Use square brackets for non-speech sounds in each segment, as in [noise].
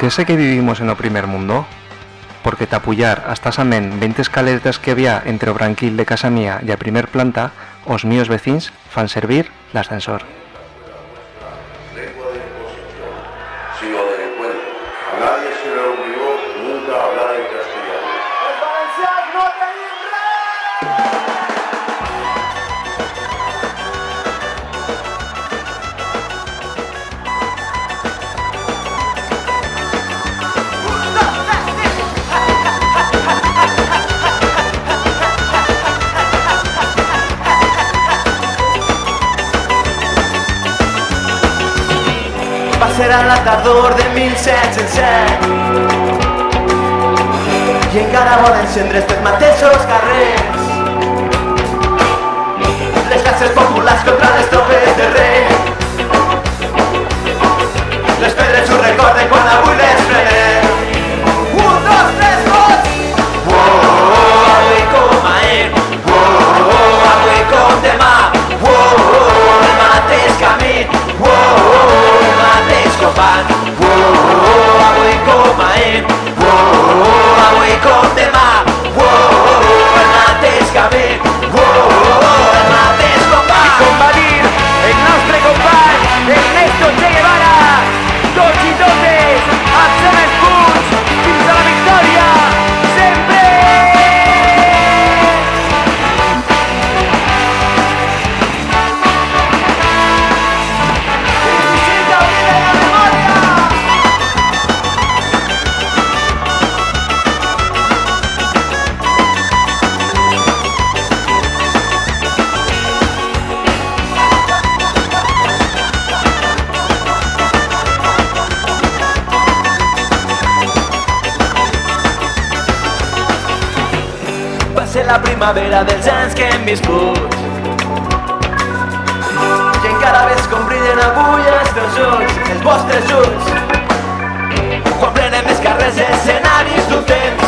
qué sé que vivimos en o primer mundo? Porque tapullar hasta samen 20 escaleras que había entre o branquil de casa mía y a primer planta, os míos vecins fan servir l'ascensor. Va ser a la tardor de 1707 i encara volen encendre estes mateixos carrers les classes populars contra les tropes de rei la primavera dels anys que hem viscut. I encara ves com brillen avui els teus ulls, els vostres ulls quan prenem els carrers escenaris d'un temps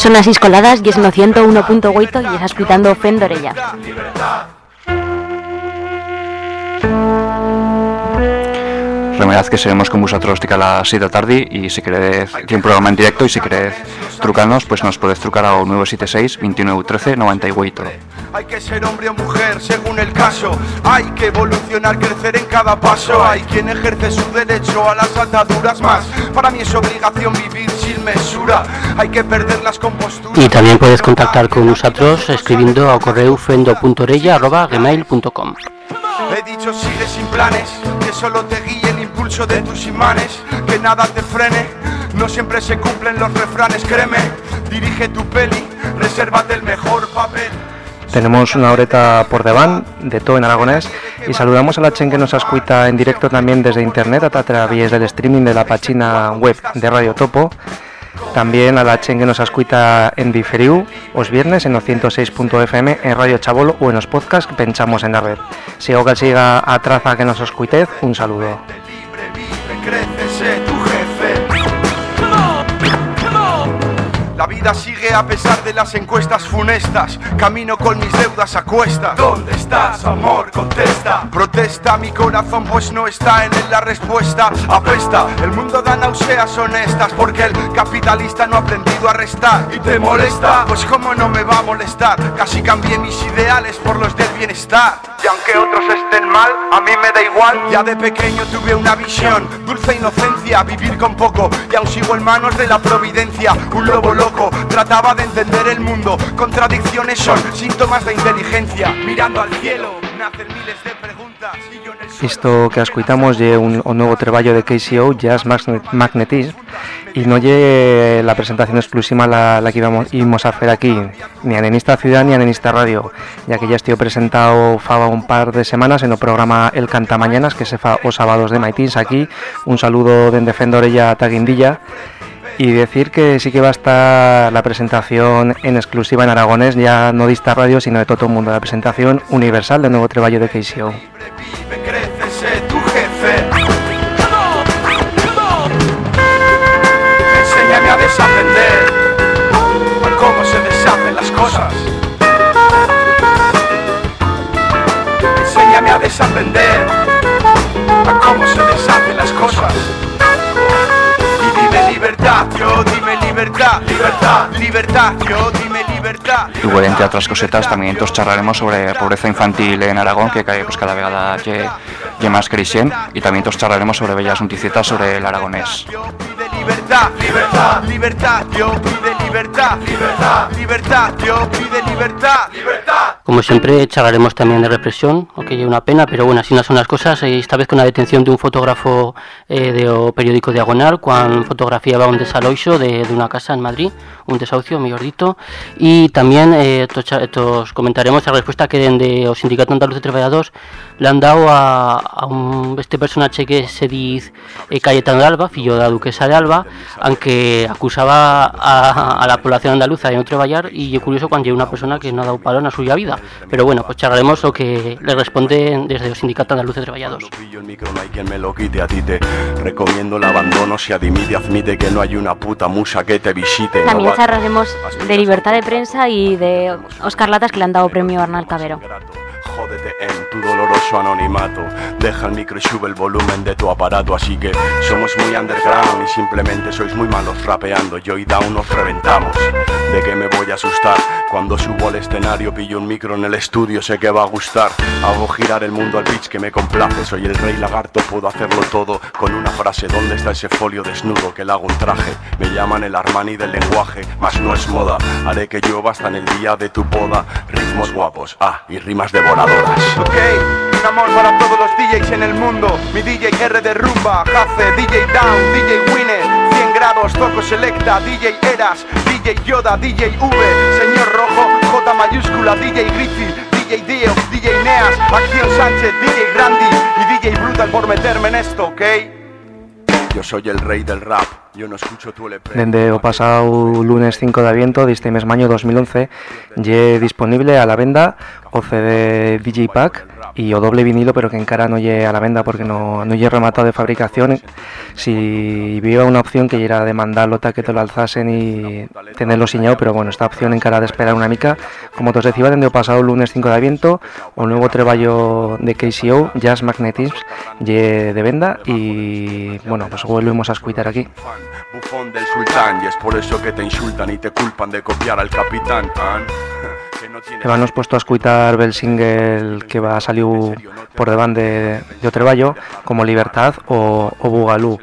Son as iscoladas y es no 101.8 y estás escuchando Fendorella. Remedad que seremos con vosotros a las 7 da tarde y si queréis, aquí un programa en directo y si queréis trucarnos, pues nos podéis trucar ao 976 29 13 98. Hay que ser hombre o mujer según el caso. Hay que evolucionar, crecer en cada paso. Hay quien ejerce su derecho a las ataduras más. Para mí es obligación vivir sin mesura. Hay que perder las composturas. Y también puedes contactar con nosotros escribiendo a correo fendo.orella.gmail.com He dicho sigue sin planes, que solo te guíe el impulso de tus imanes, que nada te frene, no siempre se cumplen los refranes, créeme, dirige tu peli, resérvate el mejor papel. Tenemos una horeta por devant de todo en aragonés y saludamos a la chen que nos escucha en directo también desde internet a través del streaming de la página web de Radio Topo. También a la chen que nos escucha en diferiu os viernes en los 106.fm en Radio Chabolo o en los podcasts que pensamos en la red. Si que siga a traza que nos escuitez, un saludo. La vida sigue a pesar de las encuestas funestas. Camino con mis deudas a cuesta. ¿Dónde estás, amor? Contesta. Protesta mi corazón, pues no está en él la respuesta. Apesta, el mundo da náuseas honestas. Porque el capitalista no ha aprendido a restar. ¿Y te molesta? Pues cómo no me va a molestar. Casi cambié mis ideales por los del bienestar. Y aunque otros estén mal, a mí me da igual. Ya de pequeño tuve una visión, dulce inocencia, vivir con poco. Y aún sigo en manos de la providencia, un lobo loco. Trataba de entender el mundo. Contradicciones son síntomas de inteligencia. Mirando al cielo, nacen miles de preguntas. Y yo en el suelo- que escuitamos lle un, un nuevo trabajo de KCO, Jazz Magnet- Magnetism, y no lle la presentación exclusiva la, la que íbamos, íbamos a hacer aquí, ni en esta ciudad ni en esta radio, ya que ya estoy presentado fa un par de semanas en el programa El Cantamañanas, que se fa os sábados de Maitins aquí, un saludo de Defendorella Taguindilla, y decir que sí que va a estar la presentación en exclusiva en aragonés, ya no de esta radio, sino de todo el mundo, la presentación universal del nuevo trabajo de KCO. Libertad, libertad, yo dime libertad. Igual entre otras cosetas también nos charlaremos sobre pobreza infantil en Aragón que cae pues cada vegada lle más creixent y también nos charlaremos sobre bellas noticietas sobre el aragonés. Libertad, libertad, libertad, yo pide libertad, libertad, libertad, yo pide libertad, libertad. Como siempre, charlaremos también de represión, aunque es una pena, pero bueno, así no son las cosas. eh, Esta vez con la detención de un fotógrafo eh, del periódico Diagonal, cuando fotografiaba un desaloixo de, de una casa en Madrid, un desahucio, mejor dicho. Y también eh, tos tos comentaremos la respuesta que den de o Sindicato Andaluz de Trabajadores le han dado a, a un, este personaje que se dice eh, Cayetano de Alba, fillo de la duquesa de Alba, aunque acusaba a, a la población andaluza de no trabajar y es curioso cuando hay una persona que no ha dado palón a suya vida. Pero bueno, pues charlaremos lo que le responden desde el Sindicato Andaluz de Trabajadores. Cuando pillo el micro no hay quien me lo quite a ti te recomiendo el abandono si admite admite que no hay una puta musa que te visite También charlaremos de libertad de prensa y de Oscar Latas que le han dado premio a Arnal Cabero. Jódete en tu doloroso anonimato. Deja el micro y sube el volumen de tu aparato Así que somos muy underground y simplemente sois muy malos rapeando. Yo y Down nos reventamos. ¿De qué me voy a asustar? Cuando subo al escenario pillo un micro en el estudio Sé que va a gustar. Hago girar el mundo al pitch que me complace. Soy el rey lagarto, puedo hacerlo todo Con una frase, ¿dónde está ese folio desnudo que le hago un traje? Me llaman el Armani del lenguaje, mas no es moda. Haré que llueva hasta en el día de tu boda. Ritmos guapos, ah, y rimas devoradoras Ok, un amor para todos los DJs en el mundo. Mi DJ R de rumba, Jace, DJ Down, DJ Winner, 100 grados, Toco Selecta, DJ Eras, DJ Yoda, DJ V, Señor Rojo, J mayúscula, DJ Griffy, DJ Dio, DJ Neas, Acción Sánchez, DJ Randy y DJ Brutal por meterme en esto, ok. Yo soy el rey del rap Dende o pasado lunes 5 de aviento deste mes maño 2011 lle disponible a la venda o CD DJ Pack y o doble vinilo pero que encara no lle a la venda porque no, no lle rematado de fabricación. Si viva una opción que era de mandarlo ta que te lo alzasen y tenerlo siñado pero bueno esta opción encara de esperar una mica como te os decía dende o pasado lunes 5 de aviento o nuevo treballo de KCO Jazz Magnetism lle de venda y bueno pues volvemos a escuchar aquí Bufón del sultán y es por eso que te insultan y te culpan de copiar al capitán. ¿ah? [laughs] Que no tiene- puesto a escuchar el single que va a salir por debajo de, de o treballo como Libertad o, o Bugalú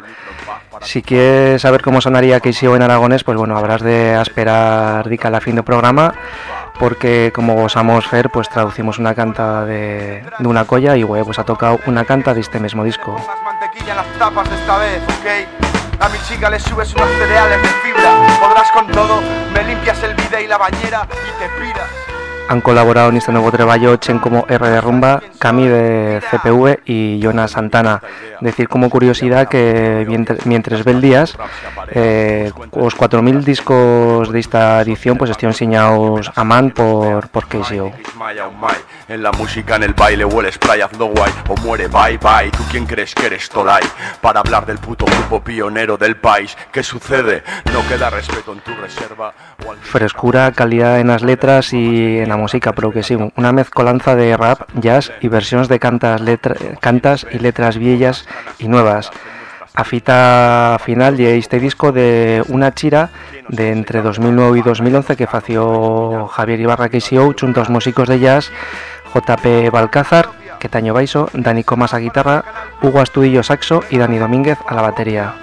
si quieres saber cómo sonaría KCO en aragonés, pues bueno, habrás de esperar dica la fin del programa, porque como gozamos Fer, pues traducimos una canta de, de una colla y güey, pues ha tocado una canta de este mismo disco. Mantequilla en las tapas de esta vez, ¿ok? A mi chica le subes unos cereales de fibra. Podrás con todo, me limpias el bide y la bañera y te piras. Han colaborado en este nuevo treballo Chen como R de Rumba, Cami de CPV y Jonas Santana. Decir como curiosidad que mientras, mientras ve el días, eh, los 4.000 discos de esta edición pues están enseñados a man por, por KCO. Maya o Mai. En la música, en el baile huele spray, hazlo guay o muere bye bye. ¿Tú quién crees que eres Tolai? Para hablar del puto grupo pionero del país. ¿Qué sucede? No queda respeto en tu reserva. o al- Frescura, calidad en las letras y en la música, pero que sí, una mezcolanza de rap, jazz y versiones de cantas, letra- cantas y letras viejas y nuevas. A fita final de este disco de una chira de entre 2009 y 2011 que fació Javier Ibarra KCO junto aos músicos de jazz JP Balcázar, Quetaño Baiso, Dani Comas a guitarra, Hugo Astudillo saxo y Dani Domínguez a la batería.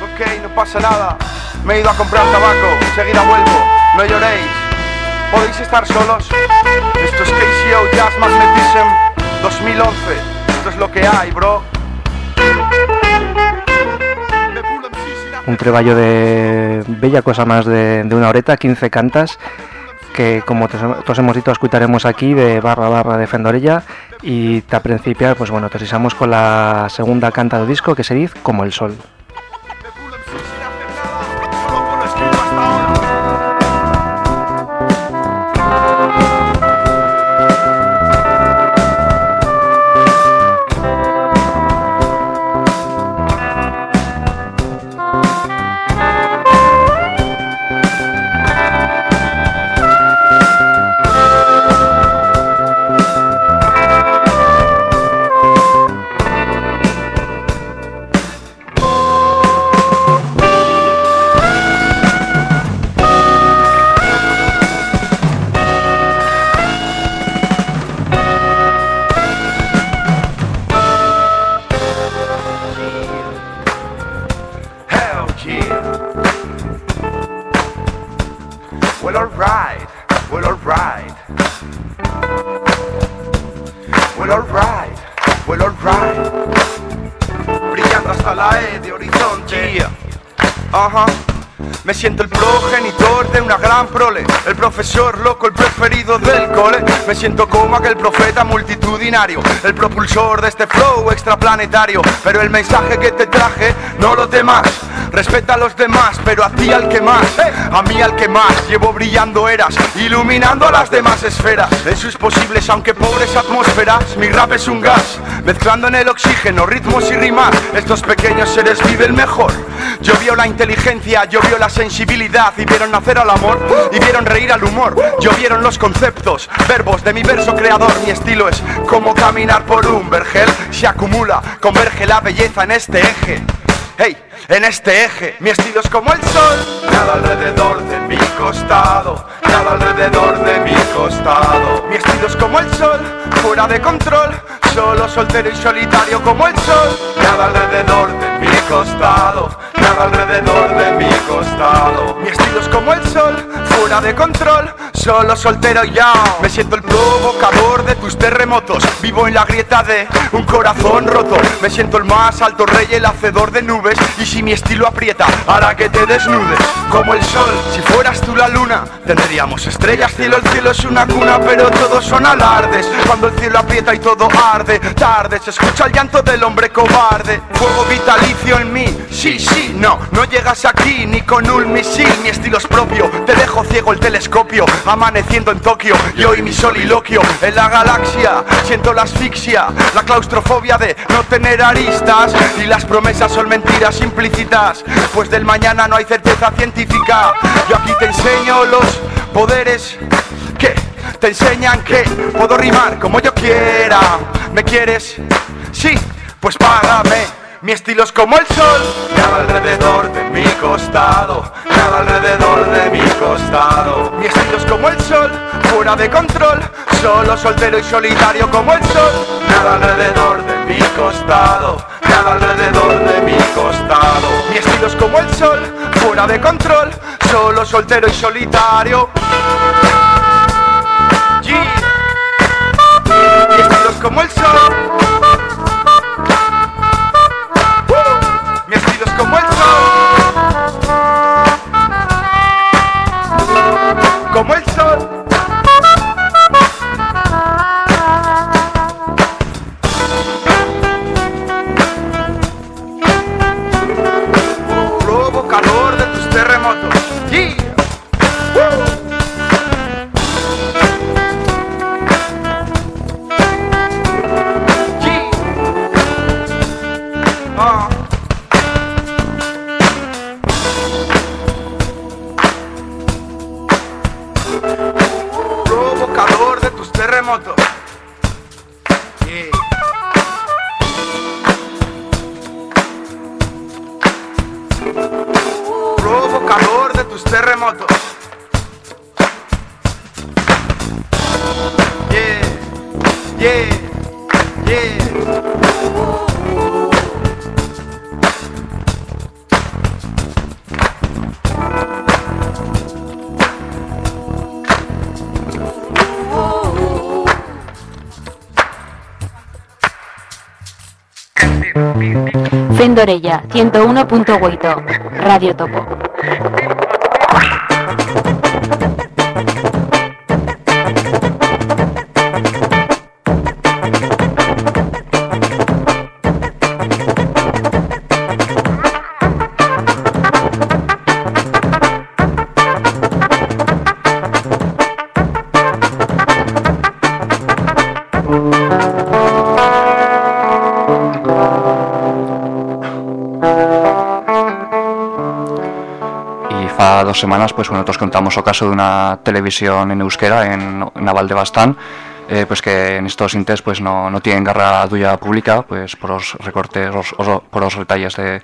Ok, no pasa nada. Me he ido a comprar tabaco, enseguida vuelvo. No lloréis. ¿Podéis estar solos? Esto es KCO Jazz Magnetism 2011. Esto es lo que hay, bro. un treballo de bella cosa más de, una horeta, 15 cantas, que como tos hemos dicho, escucharemos aquí de barra barra de Fendorella y a principiar, pues bueno, tosisamos con la segunda canta del disco que se dice Como el Sol. Siento el progenitor de una gran prole, el profesor loco, el preferido del cole. Me siento como aquel profeta multitudinario, el propulsor de este flow extraplanetario. Pero el mensaje que te traje, no lo temas. Respeta a los demás, pero a ti al que más, a mí al que más. Llevo brillando eras, iluminando a las demás esferas. En sus posibles, aunque pobres atmósferas, mi rap es un gas, mezclando en el oxígeno ritmos y rimas. Estos pequeños seres viven mejor. Yo la inteligencia, yo la sensibilidad y vieron nacer al amor y vieron reír al humor. Yo vieron los conceptos, verbos de mi verso creador. Mi estilo es como caminar por un vergel. Se acumula, converge la belleza en este eje. Hey, en este eje, mi estilo es como el sol. Nada alrededor de costado, nada alrededor de mi costado. Mi estilo es como el sol, fuera de control, solo soltero y solitario como el sol. Nada alrededor de mi costado, nada alrededor de mi costado. Mi estilo es como el sol, fuera de control, solo soltero ya. Me siento el provocador de tu tus terremotos. Vivo en la grieta de un corazón roto. Me siento el más alto rey, el hacedor de nubes. Y si mi estilo aprieta, hará que te desnudes. Como el sol, si fueras tú la luna, tendríamos estrellas. Cielo, el cielo es una cuna, pero todos son alardes. Cuando el cielo aprieta y todo arde, tarde se escucha el llanto del hombre cobarde. Fuego vitalicio en mí, sí, sí, no, no llegas aquí ni con un misil. Mi estilo es propio, te dejo ciego el telescopio. Amaneciendo en Tokio, y hoy mi soliloquio en la galaxia. Siento la asfixia, la claustrofobia de no tener aristas. Y las promesas son mentiras implícitas, pues del mañana no hay certeza científica. Yo aquí te enseño los poderes que te enseñan que puedo rimar como yo quiera. ¿Me quieres? Sí, pues págame. Mi estilo es como el sol, nada alrededor de mi costado, nada alrededor de mi costado. Mi estilo es como el sol, fuera de control, solo soltero y solitario como el sol, nada alrededor de mi costado, nada alrededor de mi costado. Mi estilo es como el sol, fuera de control, solo soltero y solitario. Yeah. Mi estilo es como el sol. Mi estilo es como el sol. Fendorella, 101.8, Radio Topo. Dos semanas, pues bueno, nosotros contamos o caso de una televisión en euskera en Naval de Bastán, eh, pues que en estos intes pues no, no tienen garra duya pública, pues por los recortes, os- os- por los detalles de,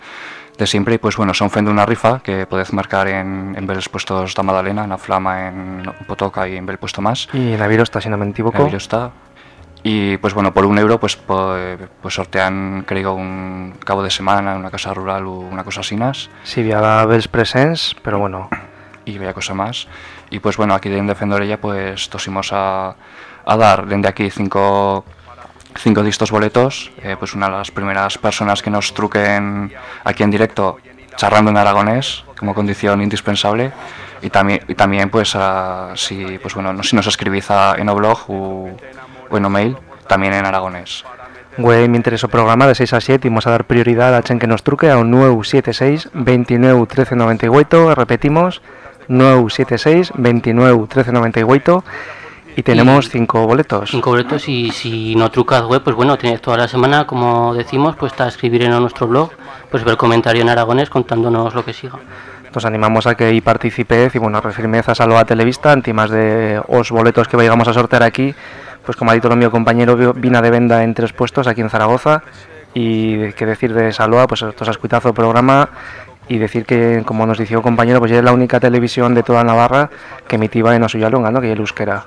de siempre, y pues bueno, son fende una rifa que podéis marcar en, en Beles puestos da Madalena, en la Flama, en Potoca y en Bel puesto más. Y Naviro está, si no me equivoco. Está. Y pues bueno, por un euro pues, pues sortean, creo, un cabo de semana en una casa rural o una cosa así. Sí, había Bells Presents, pero bueno, y vaya cosa más. Y pues bueno, aquí en Defendorella pues tosimos a, a dar desde aquí cinco, cinco de boletos. Eh, pues una de las primeras personas que nos truquen aquí en directo charlando en aragonés como condición indispensable. Y también, y también pues si, pues bueno, no, si nos escribís a, en o blog o, o en o mail, también en aragonés. Güey, me interesó programa de 6 a 7 y vamos a dar prioridad a chen que nos truque a un 976 29 13 98, repetimos, 976 29 13 98 y tenemos Y- 5 boletos. Cinco boletos y si no trucas web, pues bueno, tienes toda la semana, como decimos, pues a escribir en nuestro blog, pues ver comentario en aragonés contándonos lo que siga. Nos animamos a que ahí participéis y bueno, refirmez a Salva Televista, antimas de os boletos que vayamos a sortear aquí, pues como ha dicho mi compañero, vi- vina de venda en tres puestos aquí en Zaragoza y qué decir de Saloa, pues esto es escuitazo el programa y decir que, como nos dijo el compañero, pues ya es la única televisión de toda Navarra que emitiva en Osuyalonga, ¿no? que es el euskera.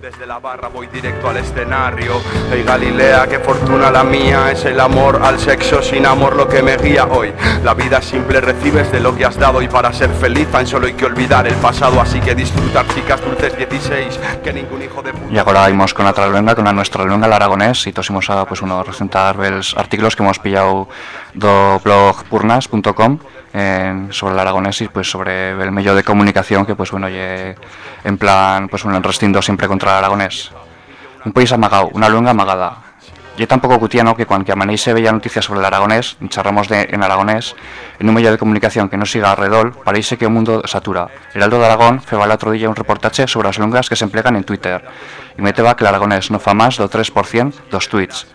Desde la barra voy directo al escenario. Hey Galilea, qué fortuna la mía. Es el amor al sexo, sin amor lo que me guía hoy. La vida simple recibes de lo que has dado y para ser feliz tan solo hay que olvidar el pasado. Así que disfrutar chicas dulces 16, que ningún hijo de puta... Y agora imos con otra lengua, con a nuestra lengua, el aragonés, y tosimos a pues, uno, representar los artículos que hemos pillado do blog purnas.com eh, sobre el aragonés y pues sobre el medio de comunicación que pues bueno ye, en plan pues bueno restindo siempre contra el aragonés un país amagado una lengua amagada yo tampoco cutiano que cuando que se veía noticias sobre el aragonés, charramos de, en aragonés, en un medio de comunicación que no siga alrededor, parece que el mundo satura. El Aldo de Aragón fue el otro día un reportaje sobre las lenguas que se emplean en Twitter, y me va que el aragonés no fa más del 3% dos tweets.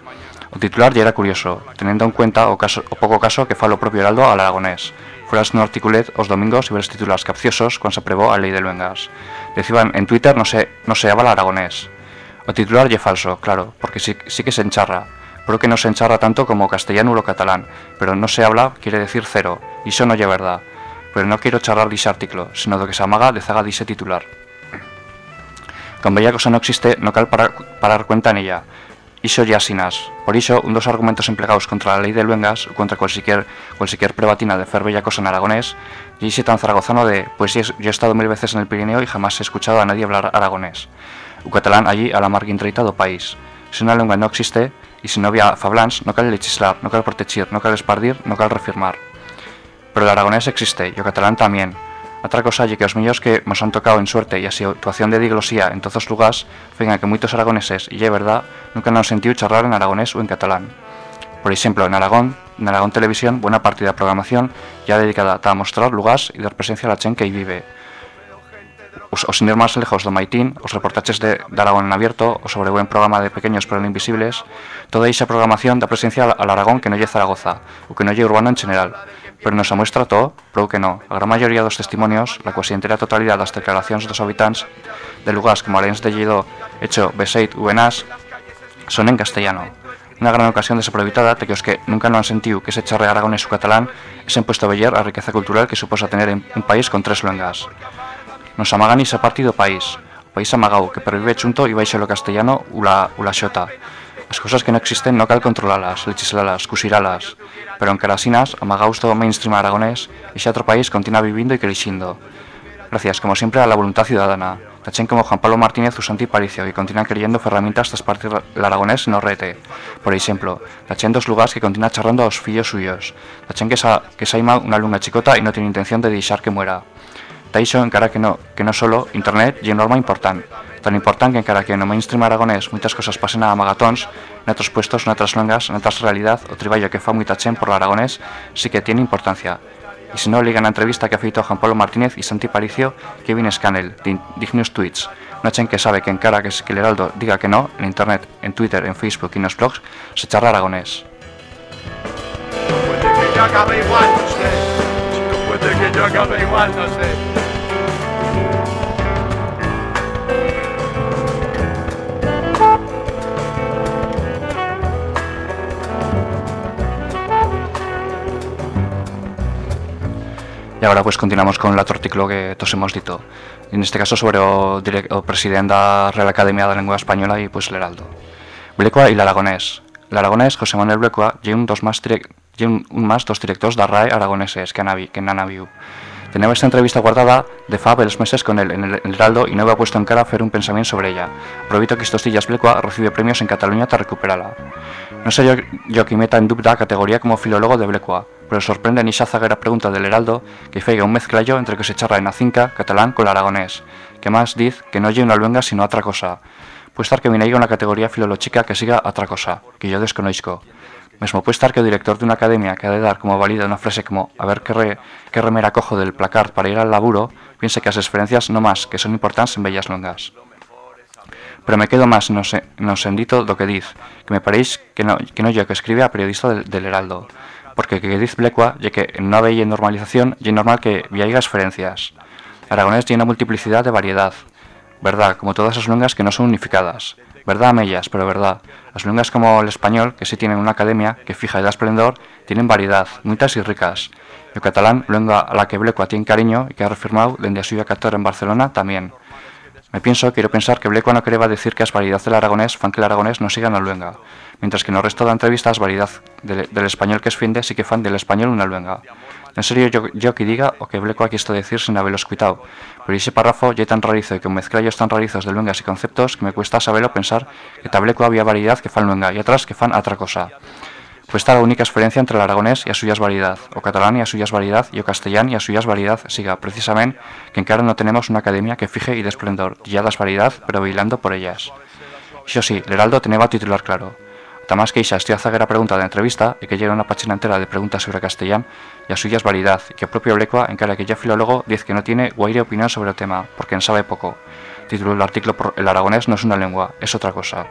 El titular ya era curioso, teniendo en cuenta o, caso, o poco caso que fue lo propio Heraldo al aragonés. Fueras no articulet os domingos y ver titulares capciosos cuando se aprobó a ley de luengas. Decían en Twitter no se, no se habla aragonés. O titular ya falso, claro, porque sí, sí que se encharra. Pero que no se encharra tanto como castellano o catalán, pero no se habla quiere decir cero, y eso no es verdad. Pero no quiero charlar de ese artículo, sino de que se amaga de zaga ese titular. Con bella cosa no existe, no cal parar, parar cuenta en ella, Iso ya sinas. Por iso, un dos argumentos empleados contra la ley de Luengas o contra cualquier, cualquier prebatina de fer bella cosa en aragonés, y tan zaragozano de, pues yo he estado mil veces en el Pirineo y jamás he escuchado a nadie hablar aragonés. Un catalán allí a la margen do país. Si una lengua no existe, y si no había fablans, no cal legislar, no cal proteger, no cal espardir, no cal refirmar. Pero el aragonés existe, y el catalán también, otra cosa y que los míos que nos han tocado en suerte y a situación de diglosía en todos los lugares vengan que muchos aragoneses, y es verdad, nunca han sentido charlar en aragonés o en catalán. Por ejemplo, en Aragón, en Aragón Televisión, buena parte de la programación ya dedicada a mostrar lugares y dar presencia a la gente que ahí vive. O, sin ir más lejos de Maitín, os reportajes de, Aragón en abierto, o sobre buen programa de pequeños pero no invisibles, toda esa programación da presencia al, Aragón que no lle Zaragoza, o que no lle urbano en general, pero nos muestra todo, pero que no. La gran mayoría de los testimonios, la casi entera totalidad de las declaraciones de los habitantes de lugares como Alens de Lledo, Hecho, Beseit u Benás, son en castellano. Una gran ocasión desaprovechada de que los que nunca no han sentido que se charre aragonés o catalán es en puesto a ver la riqueza cultural que suposa tener en un país con tres lenguas. Nos amagan ese partido país, país amagado que pervive junto y vais lo castellano u la, u la xota, las cosas que no existen no cal controlarlas, legislalas, cusiralas, pero en Carasinas, amagaus todo mainstream aragonés, ese otro país continúa viviendo y creciendo. Gracias, como siempre, a la voluntad ciudadana. Tachen como Juan Pablo Martínez Usanti Paricio, que continúan creyendo herramientas tras partir el aragonés no rete. Por ejemplo, tachen dos lugares que continúan charrando a los fillos suyos. Tachen que, sa, que saima una luna chicota y no tiene intención de deixar que muera. Taixo encara que no, que no solo Internet y norma importante tan importante que encara que no mainstream aragonés muchas cosas pasen a magatons, en otros puestos, en otras longas, en otras realidad, o triballo que fa muy chen por aragonés sí que tiene importancia. Y si no, ligan la entrevista que ha feito Juan Pablo Martínez y Santi Paricio, Kevin Scannell, de Dignius Tweets. Una chen que sabe que encara que, que el Heraldo diga que no, en Internet, en Twitter, en Facebook y en los blogs, se charra aragonés. Puede que yo acabe igual, no sé. Puede que yo acabe igual, no sé. Y ahora pues continuamos con artículo que todos hemos dicho. En este caso sobre el presidente de la Real Academia de la Lengua Española y pues el Heraldo. Blecua y el Aragonés. El Aragonés, José Manuel Blecua, y un, dos más, un, un más dos directores de RAE aragoneses que, han, que han habido. Tenemos esta entrevista guardada de fa los meses con él en el, Heraldo y no había puesto en cara hacer un pensamiento sobre ella. Aprovecho que estos días Blecua recibe premios en Cataluña para recuperarla. No sé yo, yo que meta en duda categoría como filólogo de Blecua, pero sorprende ni esa zaguera pregunta del Heraldo que feiga un mezclallo entre que se charra en acinca, catalán con el aragonés, que más diz que no lleve una luenga sino otra cosa. Puede estar que viene ahí una categoría filológica que siga otra cosa, que yo desconozco. Mesmo puede estar que el director de una academia que ha de dar como válida una frase como a ver qué, qué remera cojo del placar para ir al laburo, piense que las experiencias no más que son importantes en bellas longas. Pero me quedo más no, se, no sendito do que diz, que me paréis que no, que no yo que escribe a periodista del, del Heraldo porque que dice Blecua, ya que no había normalización, es normal que haya diferencias. Aragonés tiene una multiplicidad de variedad, verdad, como todas las lenguas que no son unificadas. Verdad mellas, pero verdad. Las lenguas como el español, que sí tienen una academia que fija da esplendor, tienen variedad, muchas y ricas. el catalán, lengua a la que Blecua tiene cariño y que ha reafirmado desde su 14 en Barcelona, también. Me pienso, quiero pensar que Blecua no quería decir que es validad del aragonés fan que el aragonés no siga en la luenga, mientras que en el resto de entrevistas validad del, español que es finde sí que fan del español una luenga. En serio yo, yo que diga o que Blecua quiso decir sin haberlo escuchado, pero ese párrafo ya tan rarizo y con mezclallos tan rarizos de luengas y conceptos que me cuesta saberlo pensar que tableco había validad que fan luenga y atrás que fan otra cosa. Pues está la única diferencia entre el aragonés y a suyas validad, o catalán y a suyas validad, y o castellán y a suyas validad siga, precisamente, que en cara no tenemos una academia que fije y de esplendor, ya das validad, pero bailando por ellas. Eso sí, el Heraldo tenía titular claro. Tamás que Isa estoy a zaguera pregunta de entrevista y que llega una página entera de preguntas sobre castellán y a suyas validad, y que propio Blecua, en cara que ya filólogo, dice que no tiene guaire opinión sobre el tema, porque en sabe poco. Título del artículo por El aragonés no es una lengua, es otra cosa.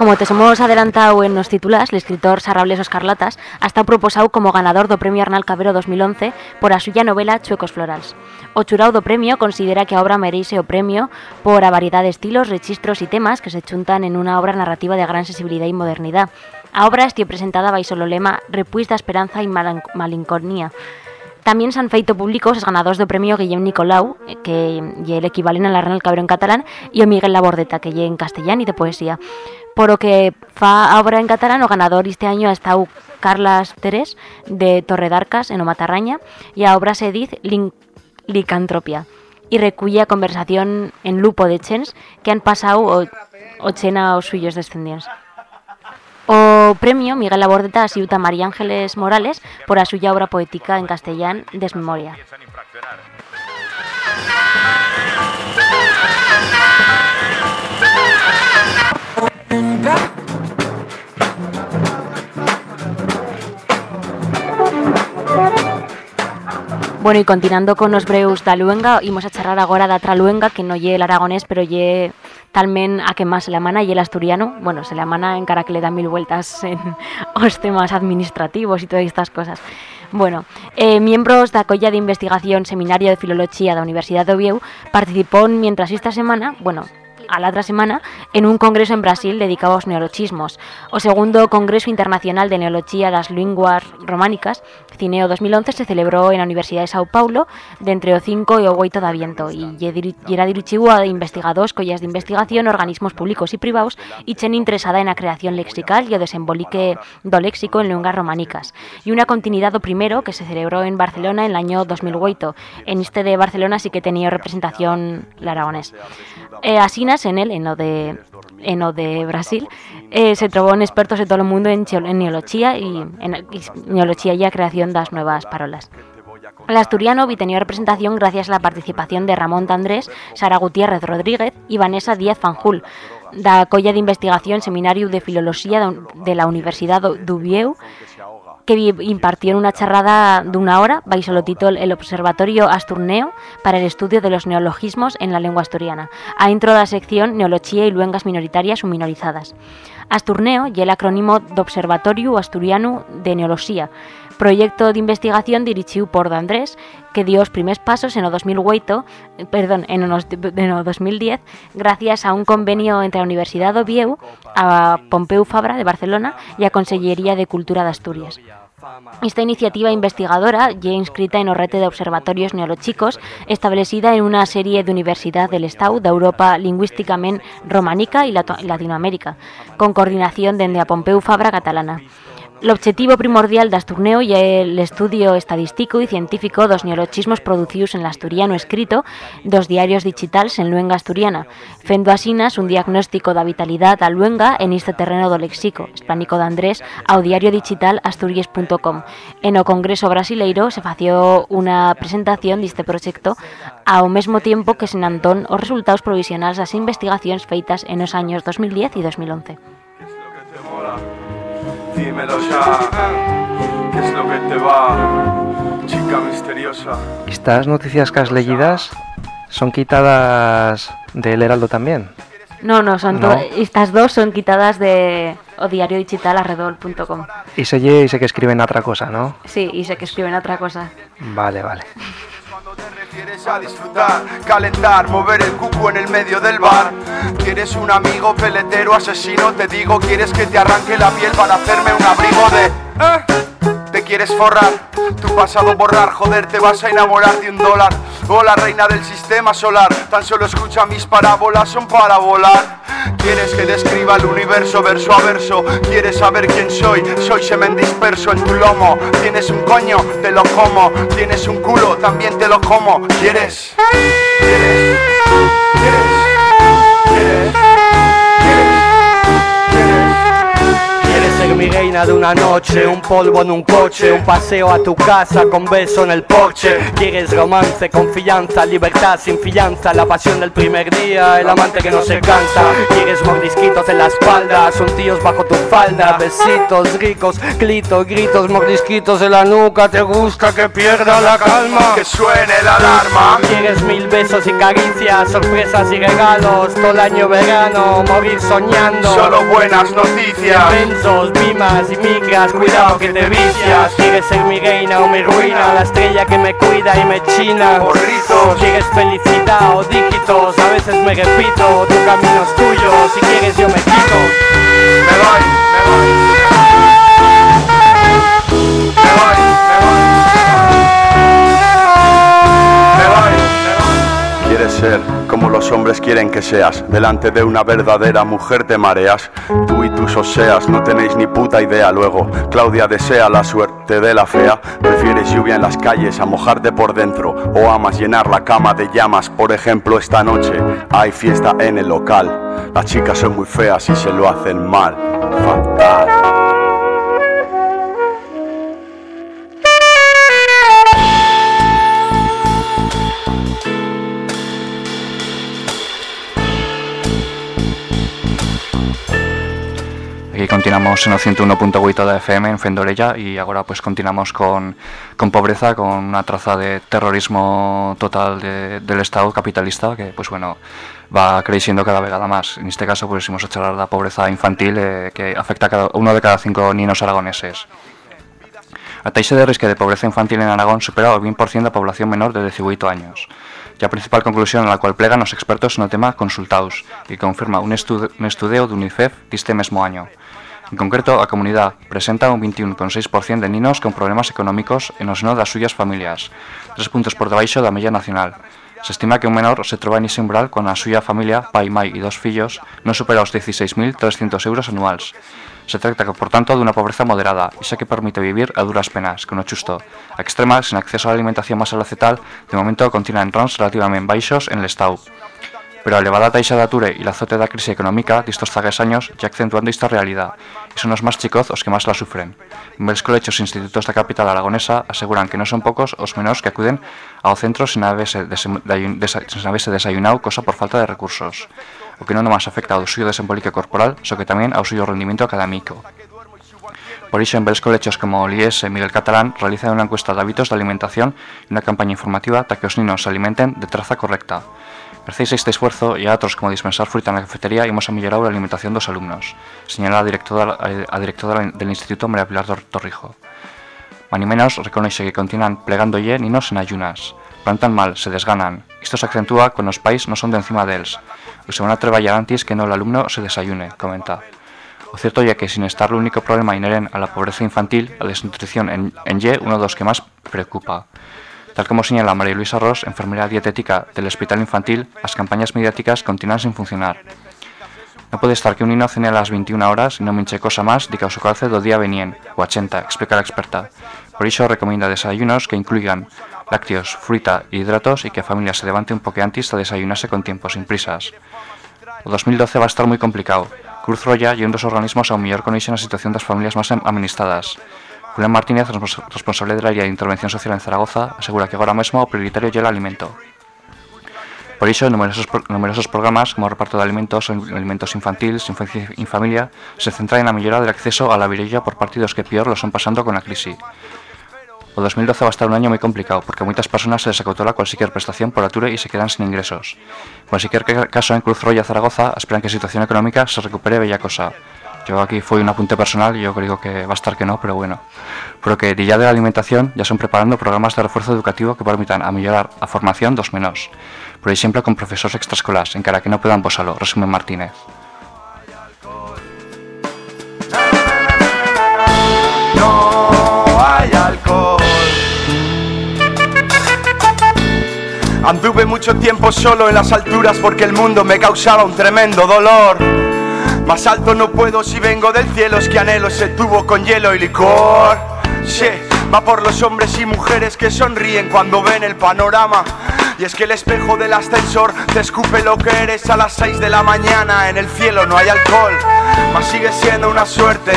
Como te hemos adelantado en los titulares, el escritor Sarrables Oscarlatas ha estado proposado como ganador do Premio Arnal Cabero 2011 por a suya novela Chuecos Florals. O churao do premio considera que a obra merece o premio por a variedad de estilos, registros y temas que se chuntan en una obra narrativa de gran sensibilidad y modernidad. A obra estiu presentada baixo o lema Repuís da esperanza e malinconía. También se han feito públicos os ganadores do premio Guillem Nicolau, eh, que lle el equivalente al Arnal Cabrero en catalán, e o Miguel Labordeta, que lle en castellán e de poesía. Por o que fa a obra en catalán, o ganador este año ha estado Carlas Terés, de Torredarcas, en o Matarraña, e a obra se diz Licantropia, e reculle a conversación en lupo de chens que han pasado o, o chen aos suyos descendientes. O premio Miguel Labordeta a María Ángeles Morales por a suya obra poética en castellán Desmemoria. Bueno, y continuando con los breus da luenga, imos a charlar agora da otra luenga que no lle el aragonés, pero lle talmen a que más se la mana y el asturiano, bueno, se la mana en cara que le da mil vueltas en [laughs] os temas administrativos y todas estas cosas. Bueno, eh, miembros da Colla de Investigación Seminario de Filología da Universidad de Oviedo participó mientras esta semana, bueno, a la otra semana en un congreso en Brasil dedicado aos neologismos, o segundo Congreso Internacional de Neoloxía das Linguas Románicas, Cineo 2011, se celebrou na Universidade de Sao Paulo de entre o 5 e o 8 de aviento e lle diri- lle era dirixido a investigadores, collas de investigación, organismos públicos e privados e chen interesada en a creación lexical e o desembolique do léxico en lenguas románicas. E unha continuidade do primero que se celebrou en Barcelona en el año 2008. En este de Barcelona sí que tenía representación el aragonés. Eh, asinas en él, en o de en de Brasil, eh, se trobou en expertos de todo o mundo en, en neoloxía e en y neoloxía e a creación das novas parolas. El asturiano vi tenía representación gracias a la participación de Ramón Tandrés, Sara Gutiérrez Rodríguez y Vanessa Díaz Fanjul, da Colla de Investigación Seminario de Filología de la Universidad d'Uvieu, que impartió una charrada de una hora bajo el título El Observatorio Asturneo para el estudio de los neologismos en la lengua asturiana, a intro da sección Neoloxía y luengas minoritarias o minorizadas. Asturneo y el acrónimo de Observatorio Asturiano de Neoloxía, proyecto de investigación dirigido por D'Andrés, que dio os primeros pasos en o 2008, eh, perdón, en o, en o 2010, gracias a un convenio entre a Universidad de Oviedo, a Pompeu Fabra de Barcelona y a Consellería de Cultura de Asturias. Esta iniciativa investigadora ya inscrita en o rete de observatorios neolochicos, establecida en una serie de universidades del Estado de Europa lingüísticamente románica y Latinoamérica, con coordinación dende a Pompeu Fabra catalana. L'objetivo primordial d'Asturneo é el estudio estadístico e científico dos neolochismos producidos en l'asturiano escrito dos diarios digitales en luenga asturiana, fendo asinas un diagnóstico da vitalidade da luenga en este terreno do explánico de Andrés ao diario digital asturies.com. En o Congreso Brasileiro se fació unha presentación deste proxecto ao mesmo tempo que se nantón os resultados provisionales das investigacións feitas en os años 2010 e 2011. Dímelo ya, ¿qué es lo que te va? Chica misteriosa. Estas noticias que has leídas son quitadas del Heraldo también. No, no, son No. estas dos son quitadas de o diario digital arredol.com. Y sé, y sé que escriben otra cosa, ¿no? Sí, y sé que escriben otra cosa. Vale, vale. Quieres a disfrutar, calentar, mover el cucu en el medio del bar. Quieres un amigo peletero asesino, te digo, quieres que te arranque la piel para hacerme un abrigo de. ¿Eh? Te quieres forrar, tu pasado borrar, joder, te vas a enamorar de un dólar. O la reina del sistema solar, tan solo escucha mis parábolas, son para volar. Quieres que describa el universo verso a verso, quieres saber quién soy, soy semen disperso en tu lomo. Tienes un coño, te lo como, tienes un culo, también te lo como. ¿Quieres? ¿Quieres? ¿Quieres? ¿Quieres? Mi reina de una noche, un polvo en un coche, un paseo a tu casa con beso en el porche. Quieres romance, confianza, libertad sin fianza, la pasión del primer día, el amante que no se cansa. Quieres mordisquitos en la espalda, son tíos bajo tu falda, besitos ricos, clitos, gritos, mordisquitos en la nuca. Te gusta que pierda la calma, Que suene la alarma. Quieres mil besos y caricias, sorpresas y regalos, todo el año verano, morir soñando. Solo buenas noticias. Mimas y micras, cuidado que te vicias. Quieres ser mi reina o mi ruina, la estrella que me cuida y me china. Porritos. Quieres felicidad o dígitos, a veces me repito, tu camino es tuyo, si quieres yo me quito. Me voy, me voy. Quieres ser como los hombres quieren que seas. Delante de una verdadera mujer te mareas. Tú y tus oseas no tenéis ni puta idea. Luego, Claudia desea la suerte de la fea. Prefieres lluvia en las calles a mojarte por dentro. O amas llenar la cama de llamas. Por ejemplo, esta noche hay fiesta en el local. Las chicas son muy feas y se lo hacen mal. Fatal. Aquí continuamos en o 101.8 da FM en Fendorella y agora pues continuamos con, con pobreza, con unha traza de terrorismo total de, del Estado capitalista que pues bueno va creciendo cada vegada máis. En este caso pues imos a charlar da pobreza infantil eh, que afecta a cada, uno de cada cinco niños aragoneses. A taxa de risco de pobreza infantil en Aragón supera o 20% da población menor de 18 años. E a principal conclusión a cual plegan os expertos no tema consultados e confirma un, estu un estudio do UNICEF deste mesmo año. En concreto, a comunidade presenta un 21,6% de ninos con problemas económicos en o seno das suyas familias, tres puntos por debaixo da media nacional. Se estima que un menor se trova nese umbral con a súa familia, pai, mai e dos fillos, non supera os 16.300 euros anuals. Se trata, por tanto, dunha pobreza moderada, e xa que permite vivir a duras penas, con o chusto. A extrema, sin acceso á alimentación máis alacetal, de momento continúa en rons relativamente baixos en el Estado. Pero a elevada taxa de ature e la azote da crise económica distos zagues años ya acentuando esta realidad, e son os máis chicos os que máis la sufren. En varios colegios e institutos da capital aragonesa aseguran que non son pocos os menores que acuden ao centro sin haberse, desayunado cosa por falta de recursos, o que non nomás afecta ao suyo desembolique corporal, so que tamén ao suyo rendimiento académico. Por iso, en varios colegios como o IES e Miguel Catalán realizan unha encuesta de hábitos de alimentación e unha campaña informativa para que os niños se alimenten de traza correcta. Gracias a este esfuerzo e a otros como dispensar fruta na cafetería imos a mellorar a alimentación dos alumnos, señala a directora, a directora del Instituto María Pilar Tor- Torrijo. Mani menos reconoce que continúan plegándolle ninos en ayunas. Plantan mal, se desganan. Isto se acentúa cuando os pais non son de encima deles. O se van a traballar antes que no el alumno se desayune, comenta. O cierto é que sin estar o único problema inherente a la pobreza infantil, a desnutrición en, en ye uno dos que máis preocupa. Tal como señala María Luisa Ross, enfermera dietética del Hospital Infantil, as campañas mediáticas continúan sin funcionar. Non pode estar que un niño cene a las 21 horas e non minche cosa máis de que ao seu calce do día venien, o 80, explica a experta. Por iso recomenda desayunos que incluigan lácteos, fruta e hidratos e que a familia se levante un poco antes a desayunarse con tiempo, sin prisas. O 2012 va a estar moi complicado. Cruz Roya e un dos organismos ao mellor coneixen a situación das familias máis administradas. Julián Martínez, respons- responsable del área de intervención social en Zaragoza, asegura que agora mesmo o prioritario é o alimento. Por iso, numerosos, numerosos programas como reparto de alimentos, alimentos infantiles, infancia y familia, se centran en la mellora del acceso a la virilla por partidos que peor lo son pasando con la crisis. O 2012 va a estar un año moi complicado, porque a moitas personas se les acotola cualquier prestación por ature e se quedan sin ingresos. En cualquier ca- caso, en Cruz Roya Zaragoza esperan que a situación económica se recupere bella cosa. Yo aquí fui un apunte personal y yo creo que va a estar que no, pero bueno. Pero que ya de la alimentación ya son preparando programas de refuerzo educativo que permitan a mejorar a formación dos menos. Pero siempre con profesores extraescolares, en cara que no puedan posarlo, resumen Martínez. no hay alcohol. Anduve mucho tiempo solo en las alturas porque el mundo me causaba un tremendo dolor. Más alto no puedo si vengo del cielo, es que anhelo ese tubo con hielo y licor. Sí, va por los hombres y mujeres que sonríen cuando ven el panorama. Y es que el espejo del ascensor te escupe lo que eres a las 6 de la mañana. En el cielo no hay alcohol, mas sigue siendo una suerte.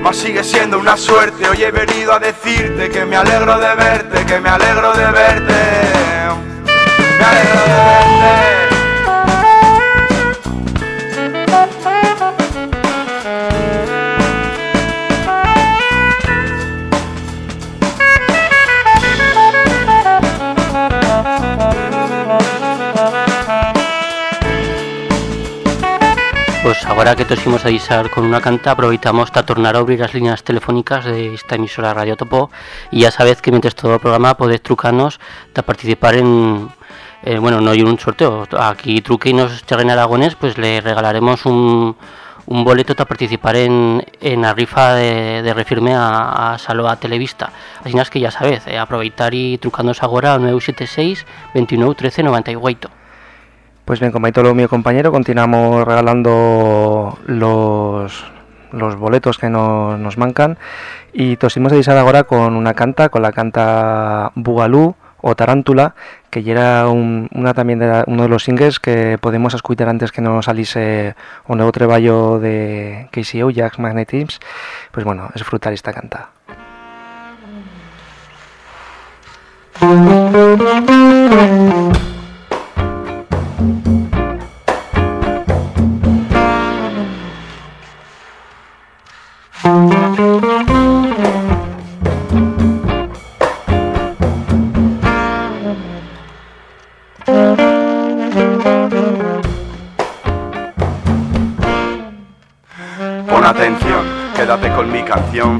Mas sigue siendo una suerte. Hoy he venido a decirte que me alegro de verte, que me alegro de verte. Me alegro de verte. Ahora que tosimos a disar con una canta, aproveitamos para tornar a abrir las líneas telefónicas de esta emisora Radio Topo y ya sabéis que mientras todo el programa podéis trucarnos para participar en, eh, bueno, no hay un sorteo, aquí truque y nos terreno aragonés, pues le regalaremos un, un boleto para participar en, en la rifa de, de refirme a, a Saloa Televista. Así que ya sabéis, eh, aproveitar y trucándonos ahora al 976 29 13 98. Pues bien, como ha lo mío compañero, continuamos regalando los, los boletos que no- nos mancan. Y tosimos de ahora con una canta, con la canta Bugalú o Tarántula, que ya era un- una también de uno de los singles que podemos escuchar antes que no saliese un nuevo treballo de KCO, Jax Magnetims, pues bueno, es frutar esta canta.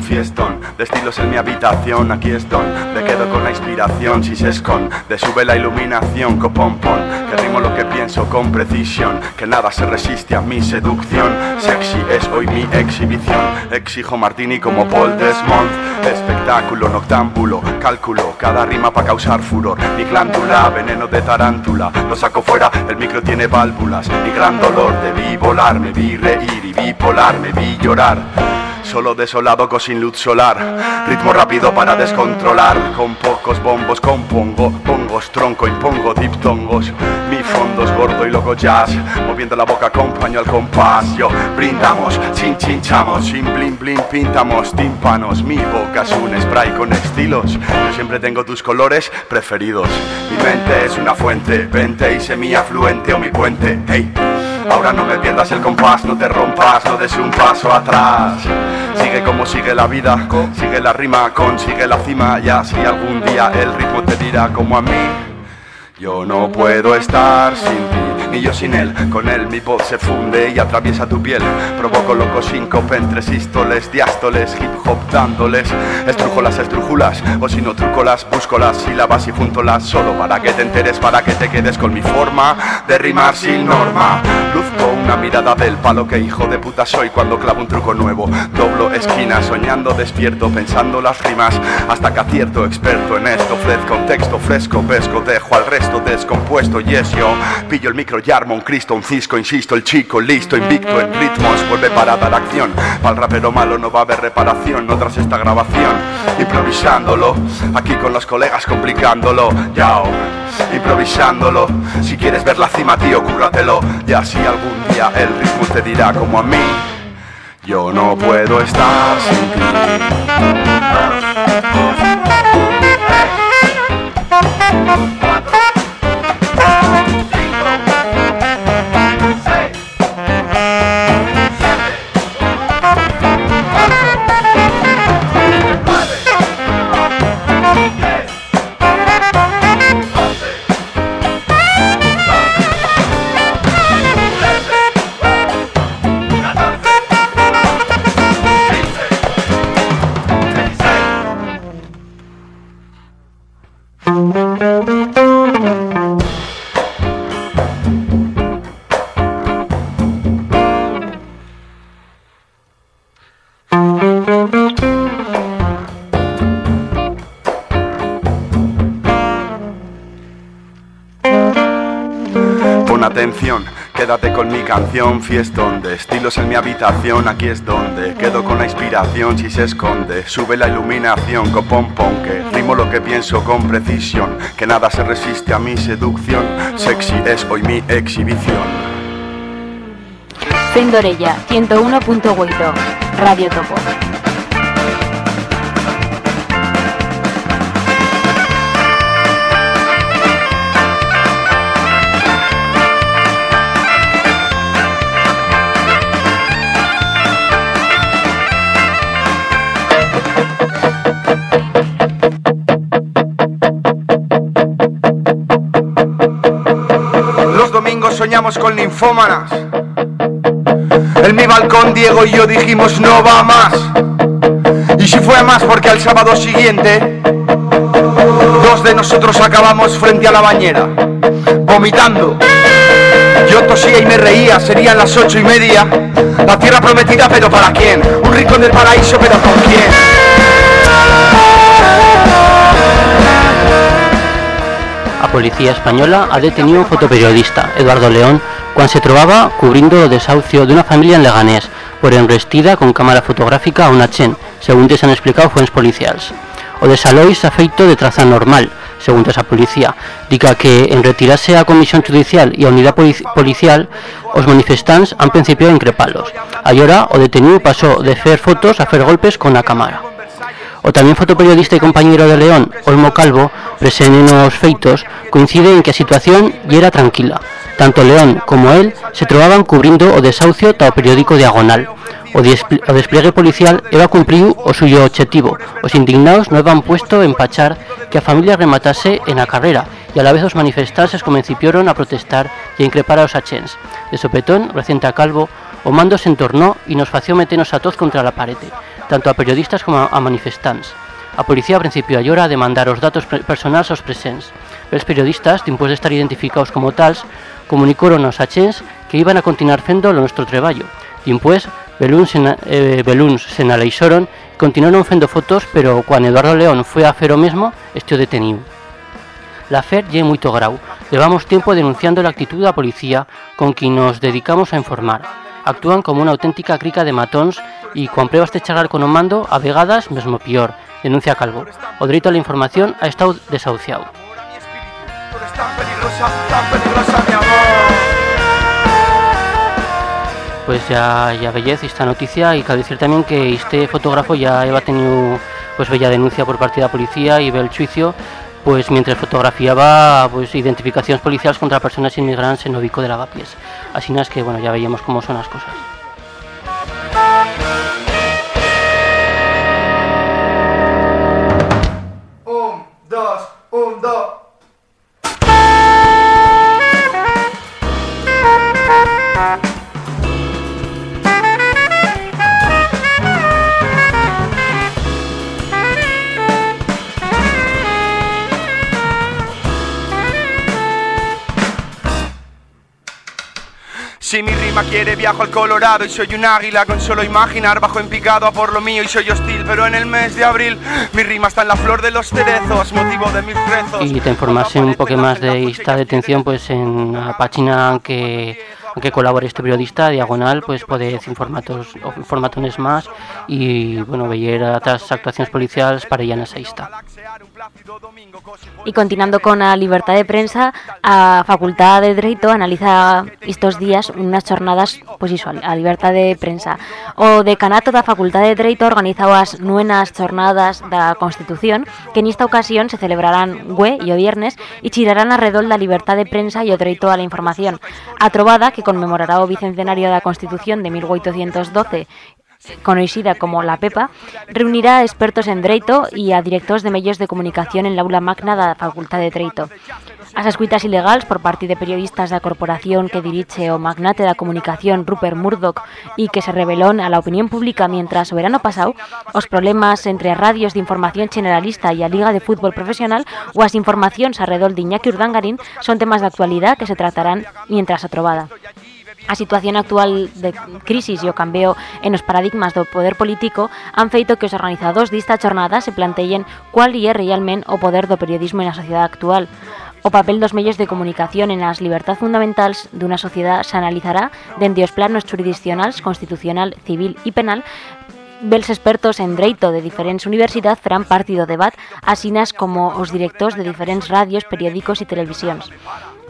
Fiestón. De estilos en mi habitación, aquí es don. Me quedo con la inspiración, si se esconde. De sube la iluminación, copón pon. Que rimo lo que pienso con precisión. Que nada se resiste a mi seducción. Sexy es hoy mi exhibición. Exijo Martini como Paul Desmond. Espectáculo noctámbulo, cálculo. Cada rima para causar furor. Mi glándula, veneno de tarántula. Lo saco fuera, el micro tiene válvulas. Mi gran dolor, debí volar, me vi reír y bipolar, me vi llorar. Solo desolado con sin luz solar. Ritmo rápido para descontrolar. Con pocos bombos compongo. Pongos, tronco y pongo diptongos. Mi fondo es gordo y loco jazz. Moviendo la boca acompaño al compás. Yo brindamos, chin chinchamos. Sin blin blin pintamos tímpanos. Mi boca es un spray con estilos. Yo siempre tengo tus colores preferidos. Mi mente es una fuente. Vente y semi-afluente o mi puente. Hey Ahora no me pierdas el compás, no te rompas, no des un paso atrás. Sigue como sigue la vida, sigue la rima, consigue la cima. Y así algún día el ritmo te dirá como a mí. Yo no puedo estar sin ti, ni yo sin él. Con él mi voz se funde y atraviesa tu piel. Provoco locos síncope entre sístoles, diástoles, hip hop dándoles. Estrujo las estrújulas, o si no truco las, busco las sílabas y juntolas. Solo para que te enteres, para que te quedes con mi forma de rimar sin norma. Luzco una mirada del palo que hijo de puta soy cuando clavo un truco nuevo. Doblo esquinas, soñando despierto, pensando las rimas. Hasta que acierto, experto en esto. Ofrezco un texto fresco, pesco, dejo al resto descompuesto. Yes, yo pillo el micro y armo un cristo, un cisco, insisto, el chico listo, invicto en ritmos. Vuelve para dar acción. Para el rapero malo no va a haber reparación, no tras esta grabación. Improvisándolo, aquí con los colegas complicándolo. Yao, improvisándolo. Si quieres ver la cima, tío, cúrratelo. Y así algún día el ritmo te dirá como a mí. Yo no puedo estar sin ti. Canción, fiestón de estilos en mi habitación, aquí es donde. Quedo con la inspiración si se esconde, sube la iluminación, copón pon que rimo lo que pienso con precisión, que nada se resiste a mi seducción, sexy es hoy mi exhibición. Fin d'Orella, 101.8, Radio Topo. Soñamos con linfómanas. En mi balcón Diego y yo dijimos no va más. Y si fue más porque al sábado siguiente dos de nosotros acabamos frente a la bañera, vomitando. Yo tosía y me reía, serían las ocho y media. La tierra prometida, pero ¿para quién? Un rincón del paraíso, pero ¿con quién? A policía española ha detenido un fotoperiodista, Eduardo León, quan se trobava cobrindo o desahucio d'una família en Leganés por enrestida con cámara fotográfica a una chen, según te han explicado fuentes policiales. O desaloio s'ha feito de traza normal, según esa policía, dica que en retirarse a comisión judicial y a unidad polici- policial, os manifestantes han principiado a increpalos. Allora, o detenido pasó de hacer fotos a hacer golpes con la cámara. O también fotoperiodista y compañero de León, Olmo Calvo, presente en los feitos, coincide en que a situación ya era tranquila. Tanto León como él se trobaban cubrindo o desahucio tao periódico Diagonal. O, o despliegue policial eva cumpriu o suyo objetivo. Os indignados no evan puesto en pachar que a familia rematase en a carrera y a la vez os manifestantes comencipioron a protestar y a increpar aos achens. De sopetón, reciente a Calvo, o mando se entornó y nos fació meternos a todos contra la pared, tanto a periodistas como a, a manifestantes. A policía principio a llora a demandar os datos personals aos presents. Els periodistas, dimpués de estar identificados como tals, comunicaron aos achens que iban a continuar fendo lo nuestro treballo. Dimpués, beluns eh, beluns se analizaron e continuaron fendo fotos, pero cuando Eduardo León fue a hacer o mesmo, o detenido. La FER lle moito grau. Levamos tiempo denunciando la actitud da policía con quien nos dedicamos a informar. Actúan como una auténtica crica de matóns e cuan pruebas de charlar con o mando, a vegadas mesmo pior, denuncia Calvo. O dereito la información ha estado desahuciado. Pues ya, ya bellez esta noticia y cabe decir también que este fotógrafo ya ha tenido pues bella denuncia por parte de la policía y ve el juicio pues mientras fotografiaba pues identificaciones policiales contra personas inmigrantes en Novico de Lavapiés. Así es que bueno, ya veíamos cómo son las cosas. Si mi rima quiere viajo al Colorado y soy un águila con solo imaginar. Bajo en picado a por lo mío y soy hostil pero en el mes de abril mi rima está en la flor de los cerezos motivo de mis rezos. Y te informase un poco más de esta detención pues en la página en que, que colabora este periodista, Diagonal, pues podéis informatos, informatones más y bueno, ver otras actuaciones policiales para ya en esa. Y continuando con la libertad de prensa, a Facultad de Derecho analiza estos días unas jornadas, pues iso, a libertad de prensa. O decanato da Facultad de Derecho organiza as nuenas jornadas da Constitución, que en esta ocasión se celebrarán güe e o viernes e chirarán alrededor da libertad de prensa e o dereito a la información. A trovada, que conmemorará o bicentenario da Constitución de 1812 conocida como La Pepa, reunirá a expertos en Dereito e a directores de medios de comunicación en la aula magna da Facultad de Dereito. As escuitas ilegales por parte de periodistas da corporación que dirige o magnate da comunicación Rupert Murdoch e que se reveló a la opinión pública mientras o verano pasado, os problemas entre radios de información generalista e a Liga de Fútbol Profesional ou as informacións alrededor de Iñaki Urdangarín son temas de actualidad que se tratarán mientras a trovada. A situación actual de crisis e o cambio en os paradigmas do poder político han feito que os organizadores desta jornada se plantellen cual é realmente o poder do periodismo na sociedade actual. O papel dos medios de comunicación en as libertades fundamentals dunha sociedade se analizará dende os planos jurisdiccionals, constitucional, civil e penal Bels expertos en Dreito de diferentes universidades farán parte do debat, asinas como os directores de diferentes radios, periódicos e televisións.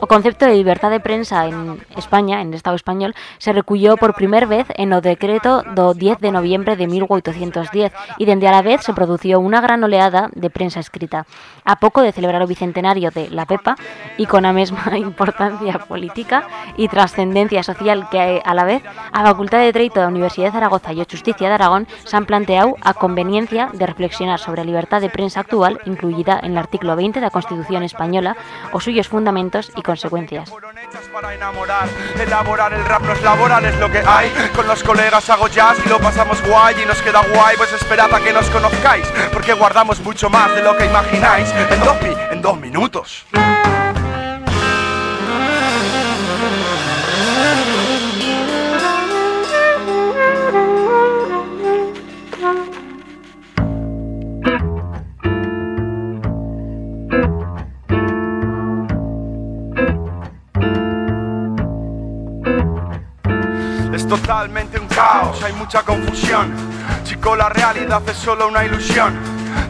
O concepto de libertad de prensa en España, en el Estado español, se reculló por primera vez en el decreto do 10 de noviembre de 1810 y desde a la vez se produció una gran oleada de prensa escrita. A poco de celebrar el bicentenario de La Pepa y con la misma [laughs] importancia política y trascendencia social que a la vez, a Facultad de Derecho de la Universidad de Zaragoza y a Justicia de Aragón se han planteado a conveniencia de reflexionar sobre la libertad de prensa actual incluida en el artículo 20 de la Constitución española, o suyos fundamentos y consecuencias. Para enamorar, elaborar el rap no es laboral, es lo que hay. Con los colegas hago jazz y lo pasamos guay y nos queda guay. Pues esperad a que nos conozcáis, porque guardamos mucho más de lo que imagináis. En dos, en dos minutos. Hay mucha confusión. Chico, la realidad es solo una ilusión.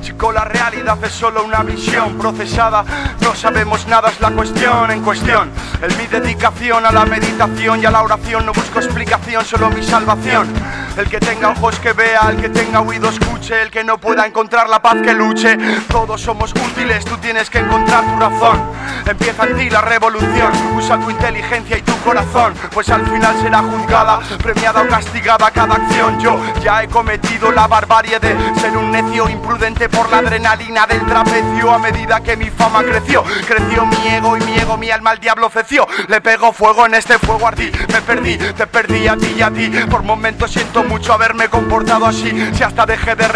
Chico, la realidad es solo una visión procesada. No sabemos nada, es la cuestión en cuestión. En mi dedicación a la meditación y a la oración no busco explicación, solo mi salvación. El que tenga ojos que vea, el que tenga oído el que no pueda encontrar la paz que luche. Todos somos útiles, tú tienes que encontrar tu razón. Empieza en ti la revolución, usa tu inteligencia y tu corazón, pues al final será juzgada, premiada o castigada cada acción. Yo ya he cometido la barbarie de ser un necio imprudente por la adrenalina del trapecio a medida que mi fama creció. Creció mi ego y mi ego, mi alma al diablo feció. Le pego fuego en este fuego ardí, me perdí, te perdí a ti y a ti. Por momentos siento mucho haberme comportado así. Si hasta dejé de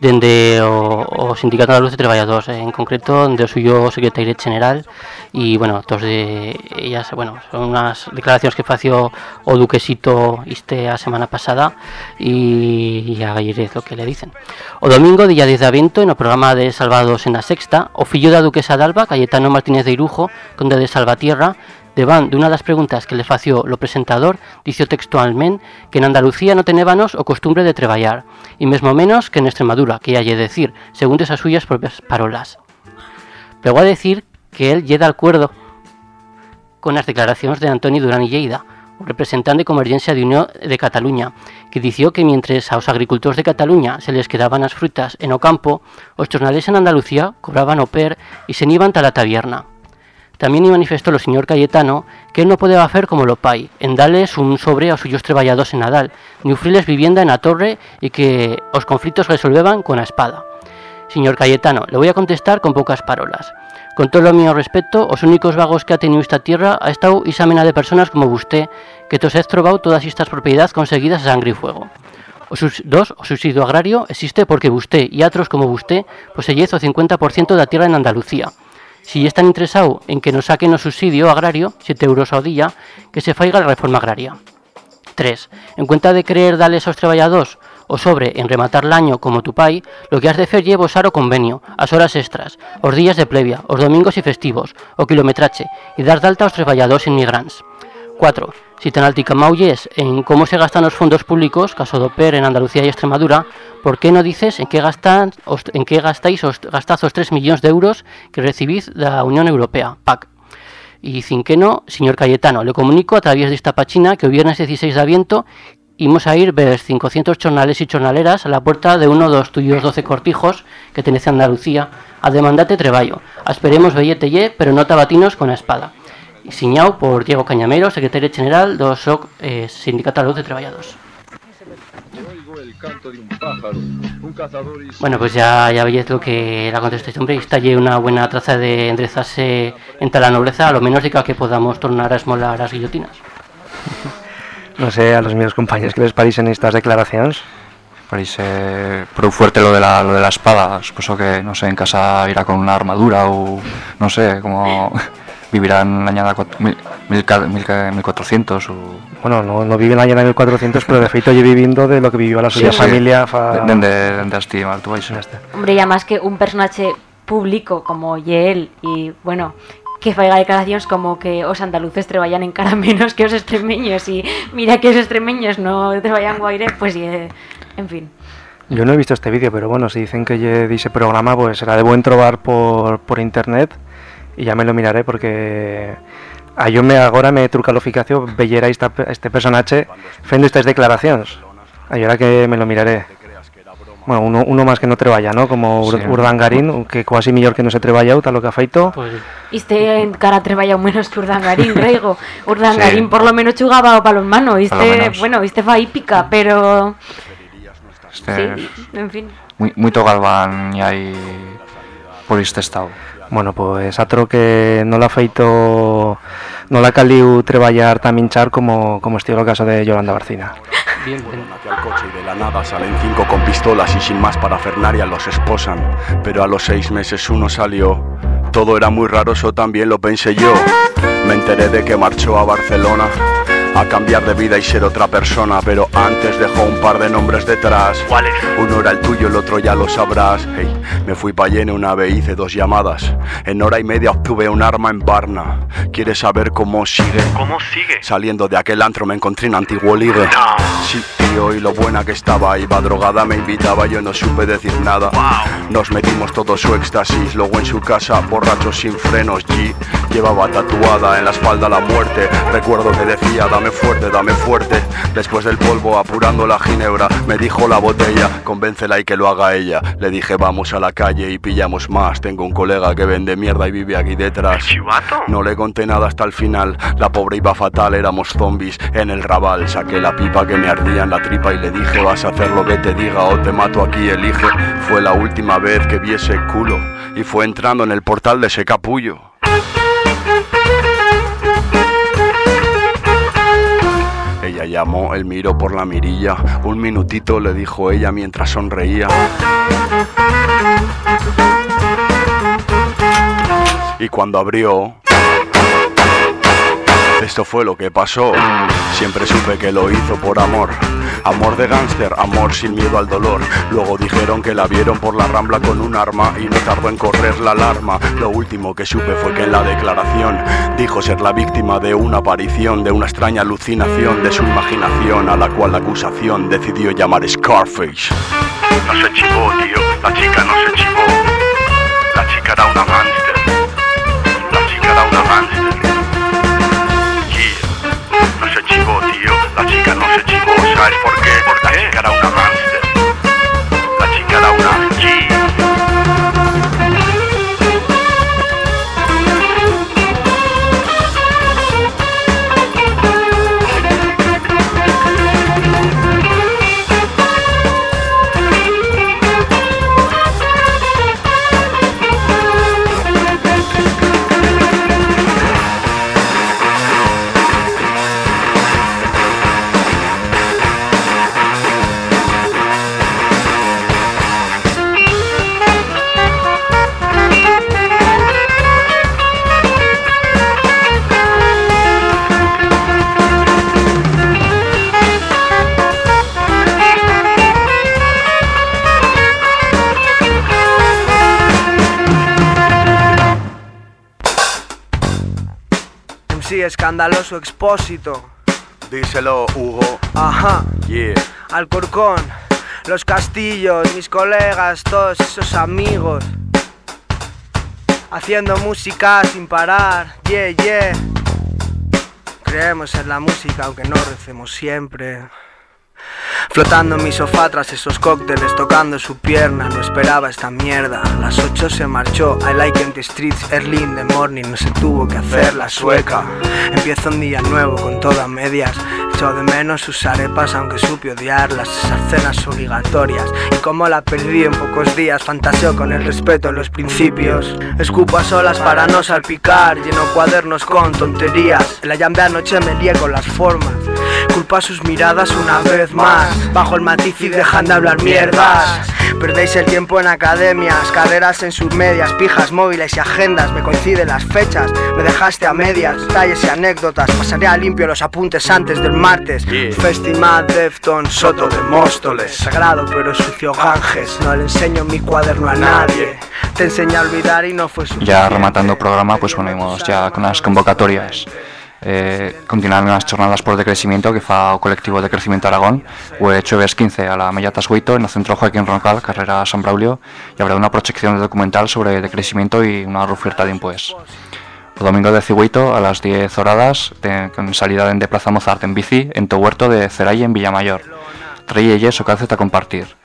dende o, o Sindicato da Luz de Traballadores, en concreto de o suyo secretario general e, bueno, todos de ellas, bueno, son unhas declaracións que fació o duquesito este a semana pasada e, e a Gallerez lo que le dicen. O domingo, día 10 de avento, no programa de Salvados en la Sexta, o fillo da duquesa de Alba, Cayetano Martínez de Irujo, conde de Salvatierra, Deban de unha das preguntas que le fació lo presentador, dicio textualmente que en Andalucía no tenébanos o costumbre de treballar, e mesmo menos que en Extremadura, que ia lle decir, segundo esas suyas propias parolas. Pegou a decir que él lle da acuerdo con as declaracións de Antoni Durán y Lleida, o representante de Convergencia de Unión de Cataluña, que dició que mientras aos agricultores de Cataluña se les quedaban as frutas en o campo, os en Andalucía cobraban o per e se iban ta la taberna. También y manifestó el señor Cayetano que él no podía hacer como lo pai, en darles un sobre aos suyos treballados en Nadal, ni ofrirles vivienda en la torre y que os conflictos resolveban con la espada. Señor Cayetano, le voy a contestar con pocas parolas. Con todo lo mío respeto, os únicos vagos que ha tenido esta tierra ha estado esa de personas como usted, que tos has trobado todas estas propiedades conseguidas a sangre y fuego. O sus, dos, o subsidio agrario existe porque usted y otros como usted poseyez o 50% de la tierra en Andalucía. Si están interesado en que nos saquen o subsidio agrario, 7 euros ao día, que se faiga la reforma agraria. 3. En cuenta de creer dales aos traballadores o sobre en rematar l'año como tu pai, lo que has de fer lle bosar o convenio, as horas extras, os días de plebia, os domingos e festivos, o kilometrache, e dar de alta aos traballadores inmigrants. 4. Si tan alticamaulles en cómo se gastan los fondos públicos, caso do PER en Andalucía y Extremadura, ¿por qué no dices en qué, gastan, os, en qué gastáis os gastazos 3 millóns de euros que recibís da Unión Europea, PAC? Y cinqueno, señor Cayetano, le comunico a través de esta pachina que o viernes 16 de aviento imos a ir ver 500 chornales y chornaleras a la puerta de uno dos tuyos 12 cortijos que tenece Andalucía a demandarte treballo. Esperemos bellete ye, pero no tabatinos con la espada. Y Siñao por Diego Cañamero, secretario general do SOC eh, Sindicato de Luz de Traballados. Bueno, pues ya, ya veis lo que la contestación, está allí una buena traza de enderezarse entre la nobleza, a lo menos de que podamos tornar a esmolar las guillotinas. [laughs] No sé, a los míos compañeros, ¿qué les parecen estas declaraciones? Parece prou fuerte lo de la, lo de la espada. Suposo que, no sé, en casa irá con una armadura o no sé, como... vivirán en l'añada 1400 o... Bueno, no, no vive en l'añada 1400, pero de feito lle vivindo de lo que vivió la suya Sí, sí. familia fa... Dende, dende. Hombre, ya más que un personaje público como ye él y bueno, que faiga declaracións como que os andaluces traballan en cara [laughs] menos que os extremeños y mira que os extremeños no traballan guaire, pues ye, en fin. Yo no he visto este vídeo, pero bueno, si dicen que lle dice programa, pues será de buen trobar por, por internet y ya me lo miraré porque a yo me agora me truca la fijación veyer a esta, este personaje fendo estas declaraciones. Ahora que me lo miraré. Bueno, uno, uno más que no treballa, ¿no? Como Ur- Sí. Urdangarín, que casi mejor que no se treballa, tal lo que ha feito. Iste en cara treballado menos que Urdangarín, [laughs] Reigo. Urdangarín Sí. por lo menos jugaba o balonmano, este, menos. bueno, este fa hípica, pero Este, sí, en fin. Muy, moito galván e hai por este estado. Bueno, pues otro que no la feito, no la caliu treballar tan hinchar como, como estoy el caso de Yolanda Barcina. Bien, Hacia el coche y de la nada salen cinco con pistolas y sin más parafernaria los esposan. Pero a los seis meses uno salió. Todo era muy raro, eso también lo pensé yo. Me enteré de que marchó a Barcelona a cambiar de vida y ser otra persona, pero antes dejó un par de nombres detrás. ¿Cuáles? Uno era el tuyo, el otro ya lo sabrás. Hey, me fui pa' lleno una vez, hice dos llamadas. En hora y media obtuve un arma en Barna. ¿Quieres saber cómo sigue? ¿Cómo sigue? Saliendo de aquel antro me encontré un antiguo ligue. Sí, tío, y lo buena que estaba. Iba drogada, me invitaba, yo no supe decir nada. Nos metimos todo su éxtasis, luego en su casa, borrachos sin frenos. G llevaba tatuada en la espalda la muerte. Recuerdo que decía, dame fuerte, dame fuerte. Después del polvo, apurando la ginebra, me dijo la botella, convéncela y que lo haga ella. Le dije, vamos a la calle y pillamos más. Tengo un colega que vende mierda y vive aquí detrás. No le conté nada hasta el final. La pobre iba fatal, éramos zombies en el rabal. Saqué la pipa que me ardía en la tripa y le dije, vas a hacer lo que te diga o te mato aquí, elige. Fue la última vez que vi ese culo y fue entrando en el portal de ese capullo. Ella llamó, él miró por la mirilla. Un minutito le dijo ella mientras sonreía. Y cuando abrió, esto fue lo que pasó. Siempre supe que lo hizo por amor. Amor de gángster, amor sin miedo al dolor. Luego dijeron que la vieron por la rambla con un arma y no tardó en correr la alarma. Lo último que supe fue que en la declaración dijo ser la víctima de una aparición, de una extraña alucinación de su imaginación, a la cual la acusación decidió llamar Scarface. No se chivó, tío. La chica no se chivó. La chica era una gángster. La chica era una gángster. Yeah. No se chivó, tío. La chica no se chivó. ¿Sabes por qué? Porque la chica era una gángster. La chica era una G. escandaloso expósito. Díselo, Hugo. Ajá. Yeah. Alcorcón, los castillos, mis colegas, todos esos amigos. Haciendo música sin parar, yeah, yeah. Creemos en la música aunque no recemos siempre. Flotando en mi sofá tras esos cócteles, tocando su pierna, no esperaba esta mierda. A las 8 se marchó, I like the streets, early in the morning, no se tuvo que hacer la sueca. Empieza un día nuevo con todas medias, echo de menos sus arepas aunque supe odiarlas, esas cenas obligatorias. Y como la perdí en pocos días, fantaseo con el respeto en los principios. Escupo a solas para no salpicar, lleno cuadernos con tonterías. En la llave anoche me lié con las formas. Culpa a sus miradas una vez más. Bajo el matiz y dejan de hablar mierdas. Perdéis el tiempo en academias, carreras en submedias, pijas móviles y agendas. Me coinciden las fechas, me dejaste a medias, detalles y anécdotas. Pasaré a limpio los apuntes antes del martes. Festival Defton, Soto de Móstoles. Sagrado pero sucio Ganges. No le enseño mi cuaderno a nadie. Te enseñé a olvidar y no fue suficiente. Ya rematando programa, pues venimos ya con las convocatorias. Eh, continuaron las jornadas por decrecimiento que fa o colectivo de crecimiento Aragón o el jueves 15 a la Mellatas Huito en el centro Joaquín Roncal, carrera San Braulio y habrá una proyección de documental sobre decrecimiento y una oferta de impuestos. El domingo de Ciguito a las 10 horas de- con salida de Plaza Mozart en bici en to huerto de Ceray en Villamayor. Trae ellos o calceta a compartir.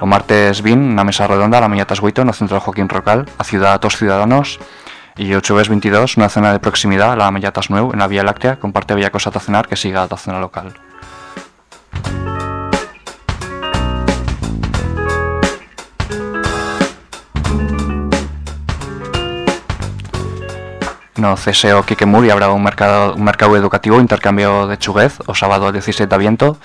O martes 20, una mesa redonda a la Mellatas Huito en el centro Joaquín Roncal, a ciudad a todos ciudadanos y jueves 22, una cena de proximidad a la Mellatas Nuevo en la Vía Láctea, comparte bella cosa a cenar que siga a la cena local. No CSO Kikemuri habrá un mercado, un mercado educativo intercambio de chuguez o sábado 17 de aviento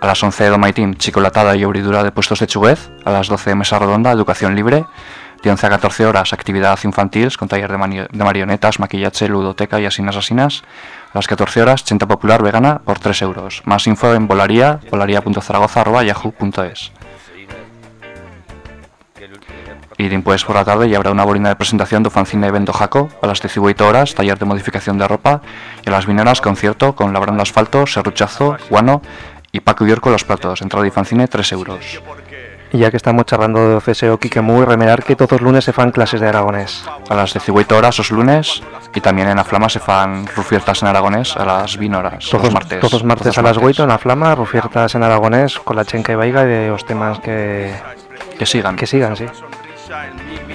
a las 11 de Maitín, chicolatada y abridura de puestos de chuguez, a las 12 mesa redonda, educación libre, de 11 a 14 horas actividad infantil con taller de, de marionetas, maquillaje, ludoteca y asinas asinas, a las 14 horas chenta popular vegana por 3 euros. Más info en volaría, volaría.zaragoza.yahoo.es. Y después por la tarde ya habrá una bolina de presentación do fanzine evento Jaco a las 18 horas, taller de modificación de ropa y a las vineras concierto con Labrando Asfalto, Serruchazo, Guano y Paco Yorco los platos. Entrada y fanzine 3 euros. Y ya que estamos charlando de CSO Kikemu, remerar que todos los lunes se fan clases de aragonés. A las 18 horas los lunes y también en la Flama se fan rufiertas en aragonés a las 20 horas. Todos los martes. Todos martes Todos a las martes. 8 en la flama, rufiertas en aragonés, con la chenca y vaiga y de los temas que... Que sigan. Que sigan, sí.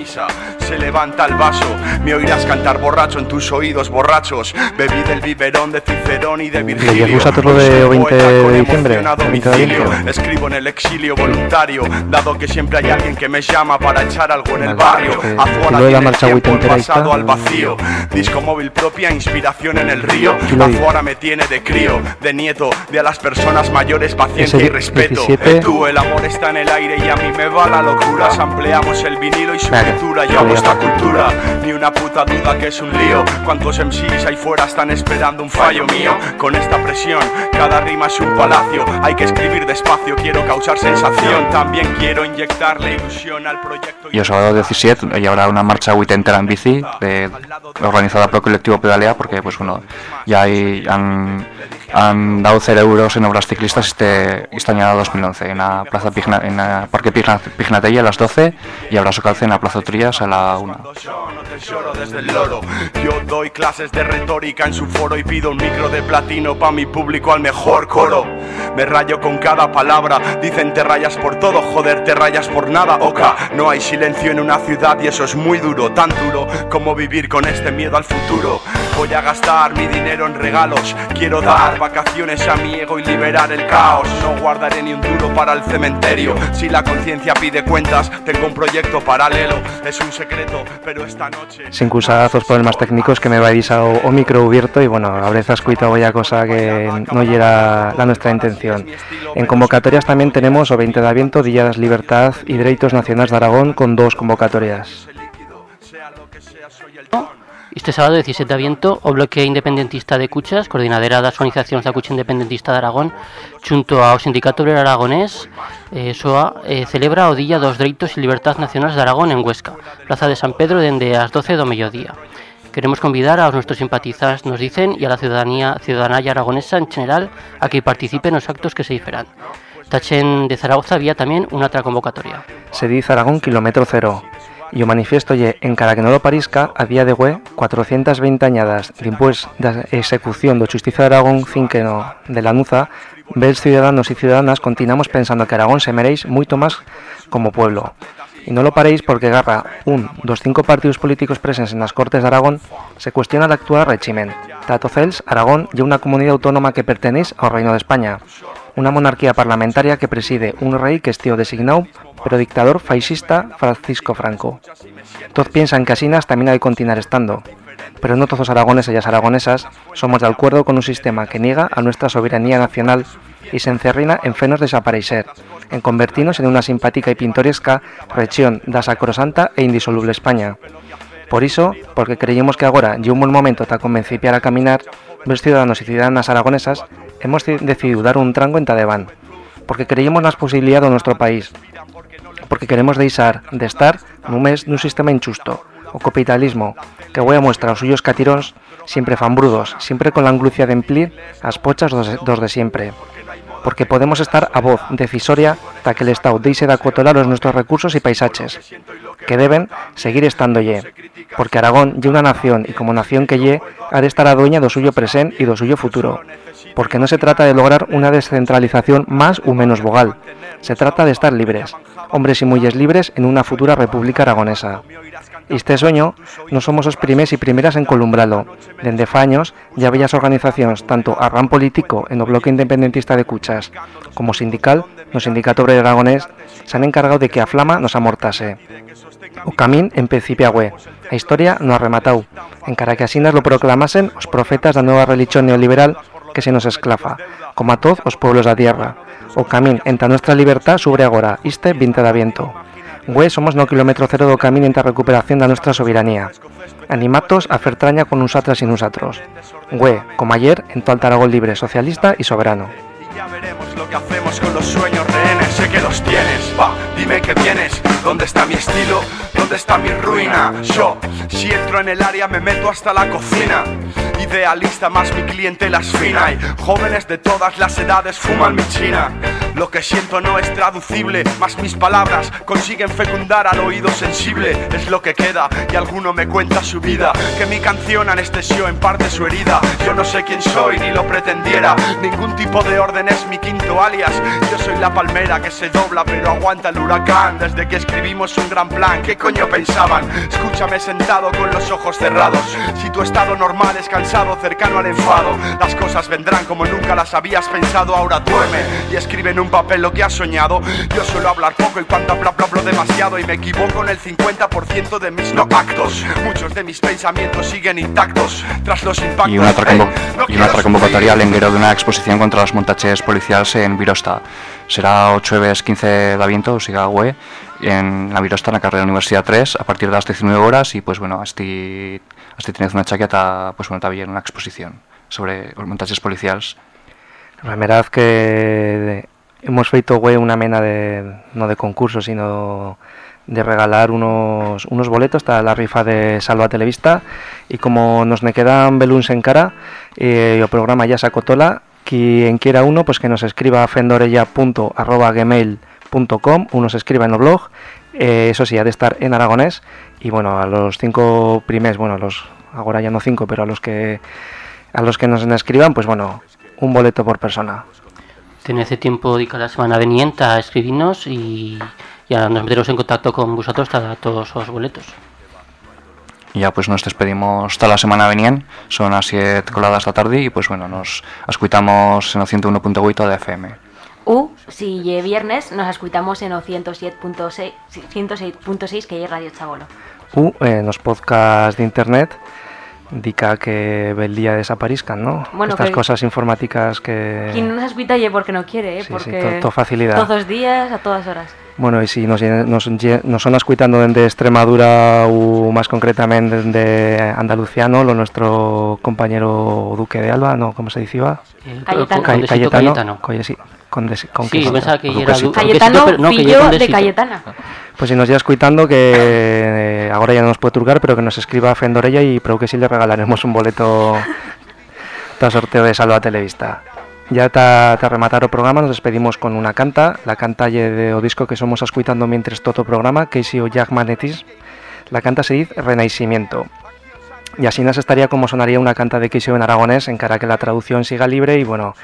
Misa. Se levanta el vaso. Me oirás cantar borracho en tus oídos borrachos. Bebí del biberón de Cicerón y de Virgilio. todo de Soy 20 poeta de diciembre, emoción a 20 de domicilio. diciembre. escribo en el exilio voluntario dado que siempre hay alguien que me llama para echar algo en el barrio. afuera kilo de la marcha pasado al vacío. Disco móvil propia inspiración en el río. Afuera me tiene de crío de nieto de a las personas mayores paciencia y respeto. 17. tú el amor está en el aire y a mí me va la locura. Ampliamos el vinilo y su Hago a hay que escribir despacio quiero causar sensación. También quiero ilusión al proyecto Y el sábado 17 y habrá una marcha huitentera en bici organizada por el colectivo Pedalea porque pues bueno ya hay, han, han dado 0 euros en obras ciclistas este, este año 2011 en la plaza Pigna, en la Parque Pigna, Pignatella a las 12 y habrá socalce en la Plaza Trías a la 1 Yo no te lloro desde el loro. Yo doy clases de retórica en su foro y pido un micro de platino pa' mi público al mejor coro. Me rayo con cada palabra, dicen te rayas por todo, joder, te rayas por nada, oca. No hay silencio en una ciudad y eso es muy duro, tan duro como vivir con este miedo al futuro. Voy a gastar mi dinero en regalos, quiero dar vacaciones a mi ego y liberar el caos. No guardaré ni un duro para el cementerio. Si la conciencia pide cuentas, tengo un proyecto paralelo. Es un secreto, pero esta noche. Sin cusar los problemas técnicos que me vais a o, micro abierto y bueno, habréis escuchado ya cosa que no era la nuestra intención. En convocatorias también tenemos o 20 de aviento, Días Libertad y Derechos Nacionales de Aragón con dos convocatorias. Este sábado 17 de aviento, o Bloque Independentista de Cuchas, coordinadora das organizacións da Cucha Independentista de Aragón, xunto ao Sindicato Obrero Aragonés, eh, SOA, eh, celebra o Día dos Dereitos e Libertades Nacionais de Aragón en Huesca, Plaza de San Pedro dende as 12 do mediodía. Queremos convidar aos nuestros simpatizantes, nos dicen, e a la ciudadanía aragonesa en general a que participen nos actos que se diferan. Tachen de Zaragoza había tamén unha outra convocatoria. Se dice Aragón kilómetro cero. Y o manifiesto ye, en cara que no lo parisca, a día de hue, 420 añadas dimpués da execución do Justicia de Aragón cinqueno de la Nuza, ves ciudadanos y ciudadanas continuamos pensando que Aragón se meréis moito máis como pueblo. Y no lo paréis porque garra un dos cinco partidos políticos presentes en las Cortes de Aragón se cuestiona el actual régimen. Tato Cels, Aragón y una comunidad autónoma que pertenece al Reino de España. Una monarquía parlamentaria que preside un rey que es tío designado, pero dictador fascista Francisco Franco. Todos piensan que Asinas también hay que continuar estando. pero no todos los aragoneses y las aragonesas somos de acuerdo con un sistema que niega a nuestra soberanía nacional y se encerrina en fenos desaparecer, en convertirnos en una simpática y pintoresca región da sacrosanta e indisoluble España. Por iso, porque creíamos que agora lle un buen momento para comenciar a caminar, los ciudadanos y ciudadanas aragonesas hemos ci- decidido dar un trango en Tadeván, porque creíamos nas posibilidades de nuestro país, porque queremos deixar de estar nun mes nun sistema injusto, o capitalismo, que voy a mostrar os suyos catiróns siempre fambrudos, siempre con la anglucia de emplir as pochas dos, de siempre. Porque podemos estar a voz decisoria ta que el Estado deixe de acotolar os nuestros recursos y paisaches, que deben seguir estando lle. Porque Aragón lle una nación y como nación que lle ha de estar a dueña do suyo presente y do suyo futuro. Porque no se trata de lograr una descentralización más o menos vogal, se trata de estar libres, hombres y mujeres libres en una futura república aragonesa. Y este sueño no somos os primers y primeras en columbralo. Dende faños ya bellas organizacións, tanto a ram político en o bloque independentista de Cuchas, como sindical no Sindicato Obrero Aragonés, se han encargado de que a flama nos amortase. O camín en principio agüe, a historia no ha rematado, encara que asinas lo proclamasen os profetas da nueva religión neoliberal que se nos esclafa, como a todos os pueblos da tierra. O camín enta nuestra libertad sobre agora, iste 20 de viento. Güe, somos no kilómetro cero do camín enta recuperación da nuestra soberanía. Animatos a fertraña con usatras y nusatros. Güe, como ayer, en tu Aragón libre, socialista y soberano. Lo que hacemos con los sueños rehenes. Sé que los tienes, va, dime que vienes. ¿Dónde está mi estilo? ¿Dónde está mi ruina? Yo, si entro en el área, me meto hasta la cocina. Idealista, más mi clientela es fina. Y jóvenes de todas las edades fuman mi china. Lo que siento no es traducible, más mis palabras consiguen fecundar al oído sensible. Es lo que queda y alguno me cuenta su vida. Que mi canción anestesió en parte su herida. Yo no sé quién soy ni lo pretendiera. Ningún tipo de orden es mi quinto alias. Yo soy la palmera que se dobla pero aguanta el huracán. Desde que escribimos un gran plan, ¿qué coño pensaban? Escúchame sentado con los ojos cerrados. Si tu estado normal es cansado, cercano al enfado, las cosas vendrán como nunca las habías pensado. Ahora duerme y escribe en un papel lo que has soñado. Yo suelo hablar poco y cuando hablo, hablo, hablo demasiado y me equivoco en el 50% de mis no actos. Muchos de mis pensamientos siguen intactos tras los impactos. y una otra, no una convocatoria al enguero de una exposición contra los montaches policiales en Virosta. Será 8 jueves 15 de aviento, o siga web, en la Virosta, en la carrera Universidad 3, a partir de las 19 horas, y pues bueno, así, así tenéis una chaqueta, pues bueno, también una exposición sobre los montaches policiales. La verdad que hemos feito güey una mena de no de concurso, sino de regalar unos, unos boletos hasta la rifa de Salva Televista y como nos ne quedan beluns en cara eh, el programa ya sacó tola quien quiera uno pues que nos escriba a fendorella.gmail.com uno se escriba en el blog eh, eso sí ha de estar en aragonés y bueno a los cinco primeros bueno los ahora ya no cinco pero a los que a los que nos escriban pues bueno un boleto por persona Tened tiempo de cada semana veniente a escribirnos y ya nos meteremos en contacto con vosotros para todos los boletos. Y ya pues nos despedimos toda la semana venían, son las 7 coladas la tarde y pues bueno, nos escuitamos en el 101.8 de FM. U, si lle viernes, nos escuitamos en o 107.6 106.6 que es Radio Chabolo. u en los podcasts de internet dica que el día desaparezcan, ¿no? Bueno, Estas cosas informáticas que... Quien no nos escuita lle porque no quiere, ¿eh? Sí, sí, porque to- to facilidad. todos los días, a todas horas. Bueno, y si nos, nos, nos son escuitando desde Extremadura o más concretamente desde Andalucía, ¿no? Lo nuestro compañero Duque de Alba, ¿no? ¿Cómo se decía? El- Cayetano. Cayetano. Coye, sí, Sí, pensaba que era Cayetano, pero no, que fillo lle de. Cayetana. Pues si nos ya escuitando que eh, ahora ya no nos puede turgar, pero que nos escriba a Fendorella y creo que sí le regalaremos un boleto [laughs] para sorteo de Salva Televista. Ya ta, ta rematar o programa nos despedimos con una canta, la canta de o disco que somos escuitando mientras todo o programa, Casey o Jack Magnetis. La canta se dice Renaiximiento. Y así nos estaría como sonaría una canta de Casey en aragonés, en cara que la traducción siga libre y bueno,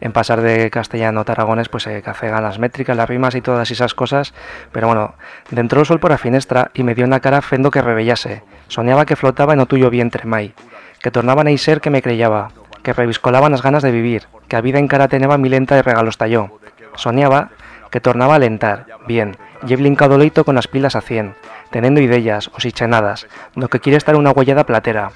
en pasar de castellano a aragonés pues se cafegan las métricas, las rimas y todas esas cosas, pero bueno, dentro el sol por la finestra y me dio en la cara fendo que rebellase, soñaba que flotaba en o tuyo vientre mai, que tornaban a ser que me creyaba, que reviscolaban las ganas de vivir, que a vida en cara teneba mi lenta de regalos talló, soñaba que tornaba a alentar, bien, he blincado leito con las pilas a cien, teniendo ideas o sichenadas, lo que quiere estar una huellada platera,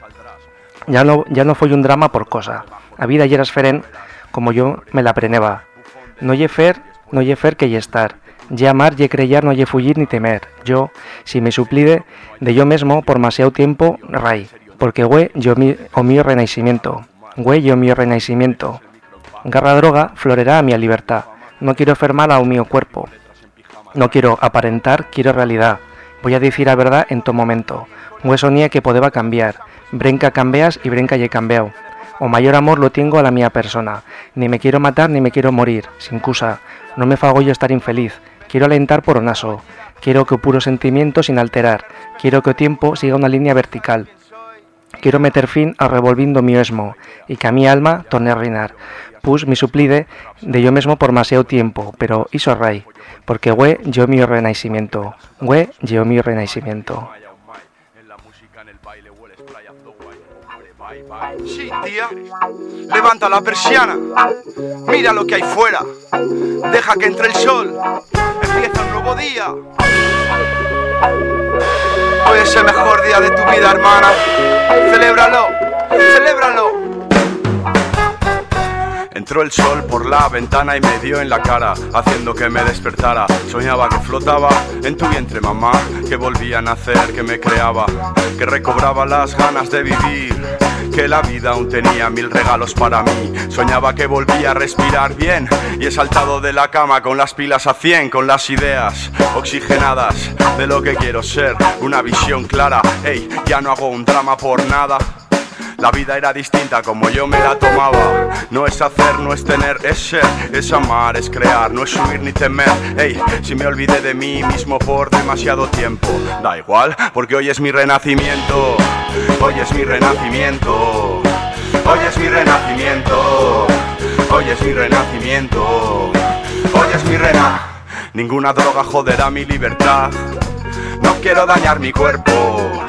Ya no, ya no foi un drama por cosa. A vida ya era esferen como yo me la preneba. No lle fer, no lle fer que lle estar. Ye amar, ye creyar, no lle fugir ni temer. Yo, si me suplide de yo mismo por demasiado tiempo, ray. Porque güey, yo mi, o mío renacimiento. Yo mío renacimiento. Garra droga florerá a mi libertad. No quiero enfermar a mío cuerpo. No quiero aparentar, quiero realidad. Voy a decir la verdad en todo momento. Güey soñé que podeba cambiar. Brenca cambias y brenca ye cambiado. O mayor amor lo tengo a la mía persona. Ni me quiero matar ni me quiero morir, sin cusa. No me fago yo estar infeliz. Quiero alentar por onaso. Quiero que puro sentimiento sin alterar. Quiero que o tiempo siga una línea vertical. Quiero meter fin al revolvindo mío esmo y que a mi alma torne a reinar. Pus mi suplide de yo mismo por demasiado tiempo, pero hizo ray, porque güey yo mío renacimiento. Güey yo mío renacimiento. Sí, tía. Levanta la persiana. Mira lo que hay fuera. Deja que entre el sol. Empieza un nuevo día. Hoy es el mejor día de tu vida, hermana. Celébralo. Celébralo. Entró el sol por la ventana y me dio en la cara, haciendo que me despertara. Soñaba que flotaba en tu vientre, mamá, que volvía a nacer, que me creaba, que recobraba las ganas de vivir, que la vida aún tenía mil regalos para mí. Soñaba que volvía a respirar bien y he saltado de la cama con las pilas a 100, con las ideas oxigenadas de lo que quiero ser, una visión clara. Hey, ya no hago un drama por nada. La vida era distinta como yo me la tomaba. No es hacer, no es tener, es ser, es amar, es crear, no es subir ni temer. Ey, si me olvidé de mí mismo por demasiado tiempo, da igual, porque hoy es mi renacimiento. Hoy es mi renacimiento. Hoy es mi renacimiento. Hoy es mi renacimiento. Hoy es mi rena. Ninguna droga joderá mi libertad. No quiero dañar mi cuerpo.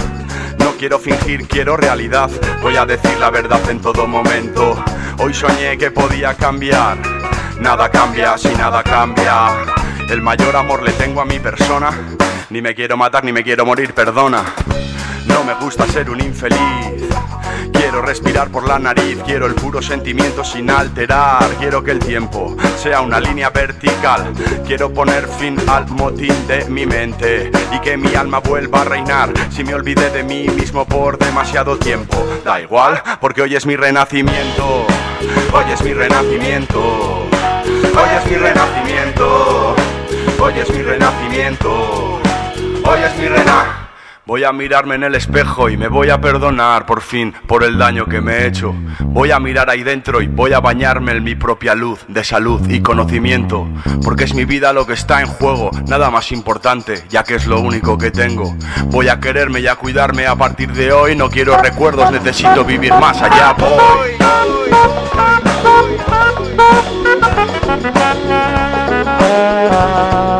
Quiero fingir, quiero realidad. Voy a decir la verdad en todo momento. Hoy soñé que podía cambiar. Nada cambia si nada cambia. El mayor amor le tengo a mi persona. Ni me quiero matar ni me quiero morir, perdona. No me gusta ser un infeliz. Quiero respirar por la nariz, quiero el puro sentimiento sin alterar. Quiero que el tiempo sea una línea vertical. Quiero poner fin al motín de mi mente y que mi alma vuelva a reinar. Si me olvidé de mí mismo por demasiado tiempo, da igual, porque hoy es mi renacimiento. Hoy es mi renacimiento. Hoy es mi renacimiento. Hoy es mi renacimiento. Hoy es mi rena. Voy a mirarme en el espejo y me voy a perdonar por fin por el daño que me he hecho. Voy a mirar ahí dentro y voy a bañarme en mi propia luz de salud y conocimiento. Porque es mi vida lo que está en juego, nada más importante, ya que es lo único que tengo. Voy a quererme y a cuidarme a partir de hoy. No quiero recuerdos, necesito vivir más allá. Voy. Ah.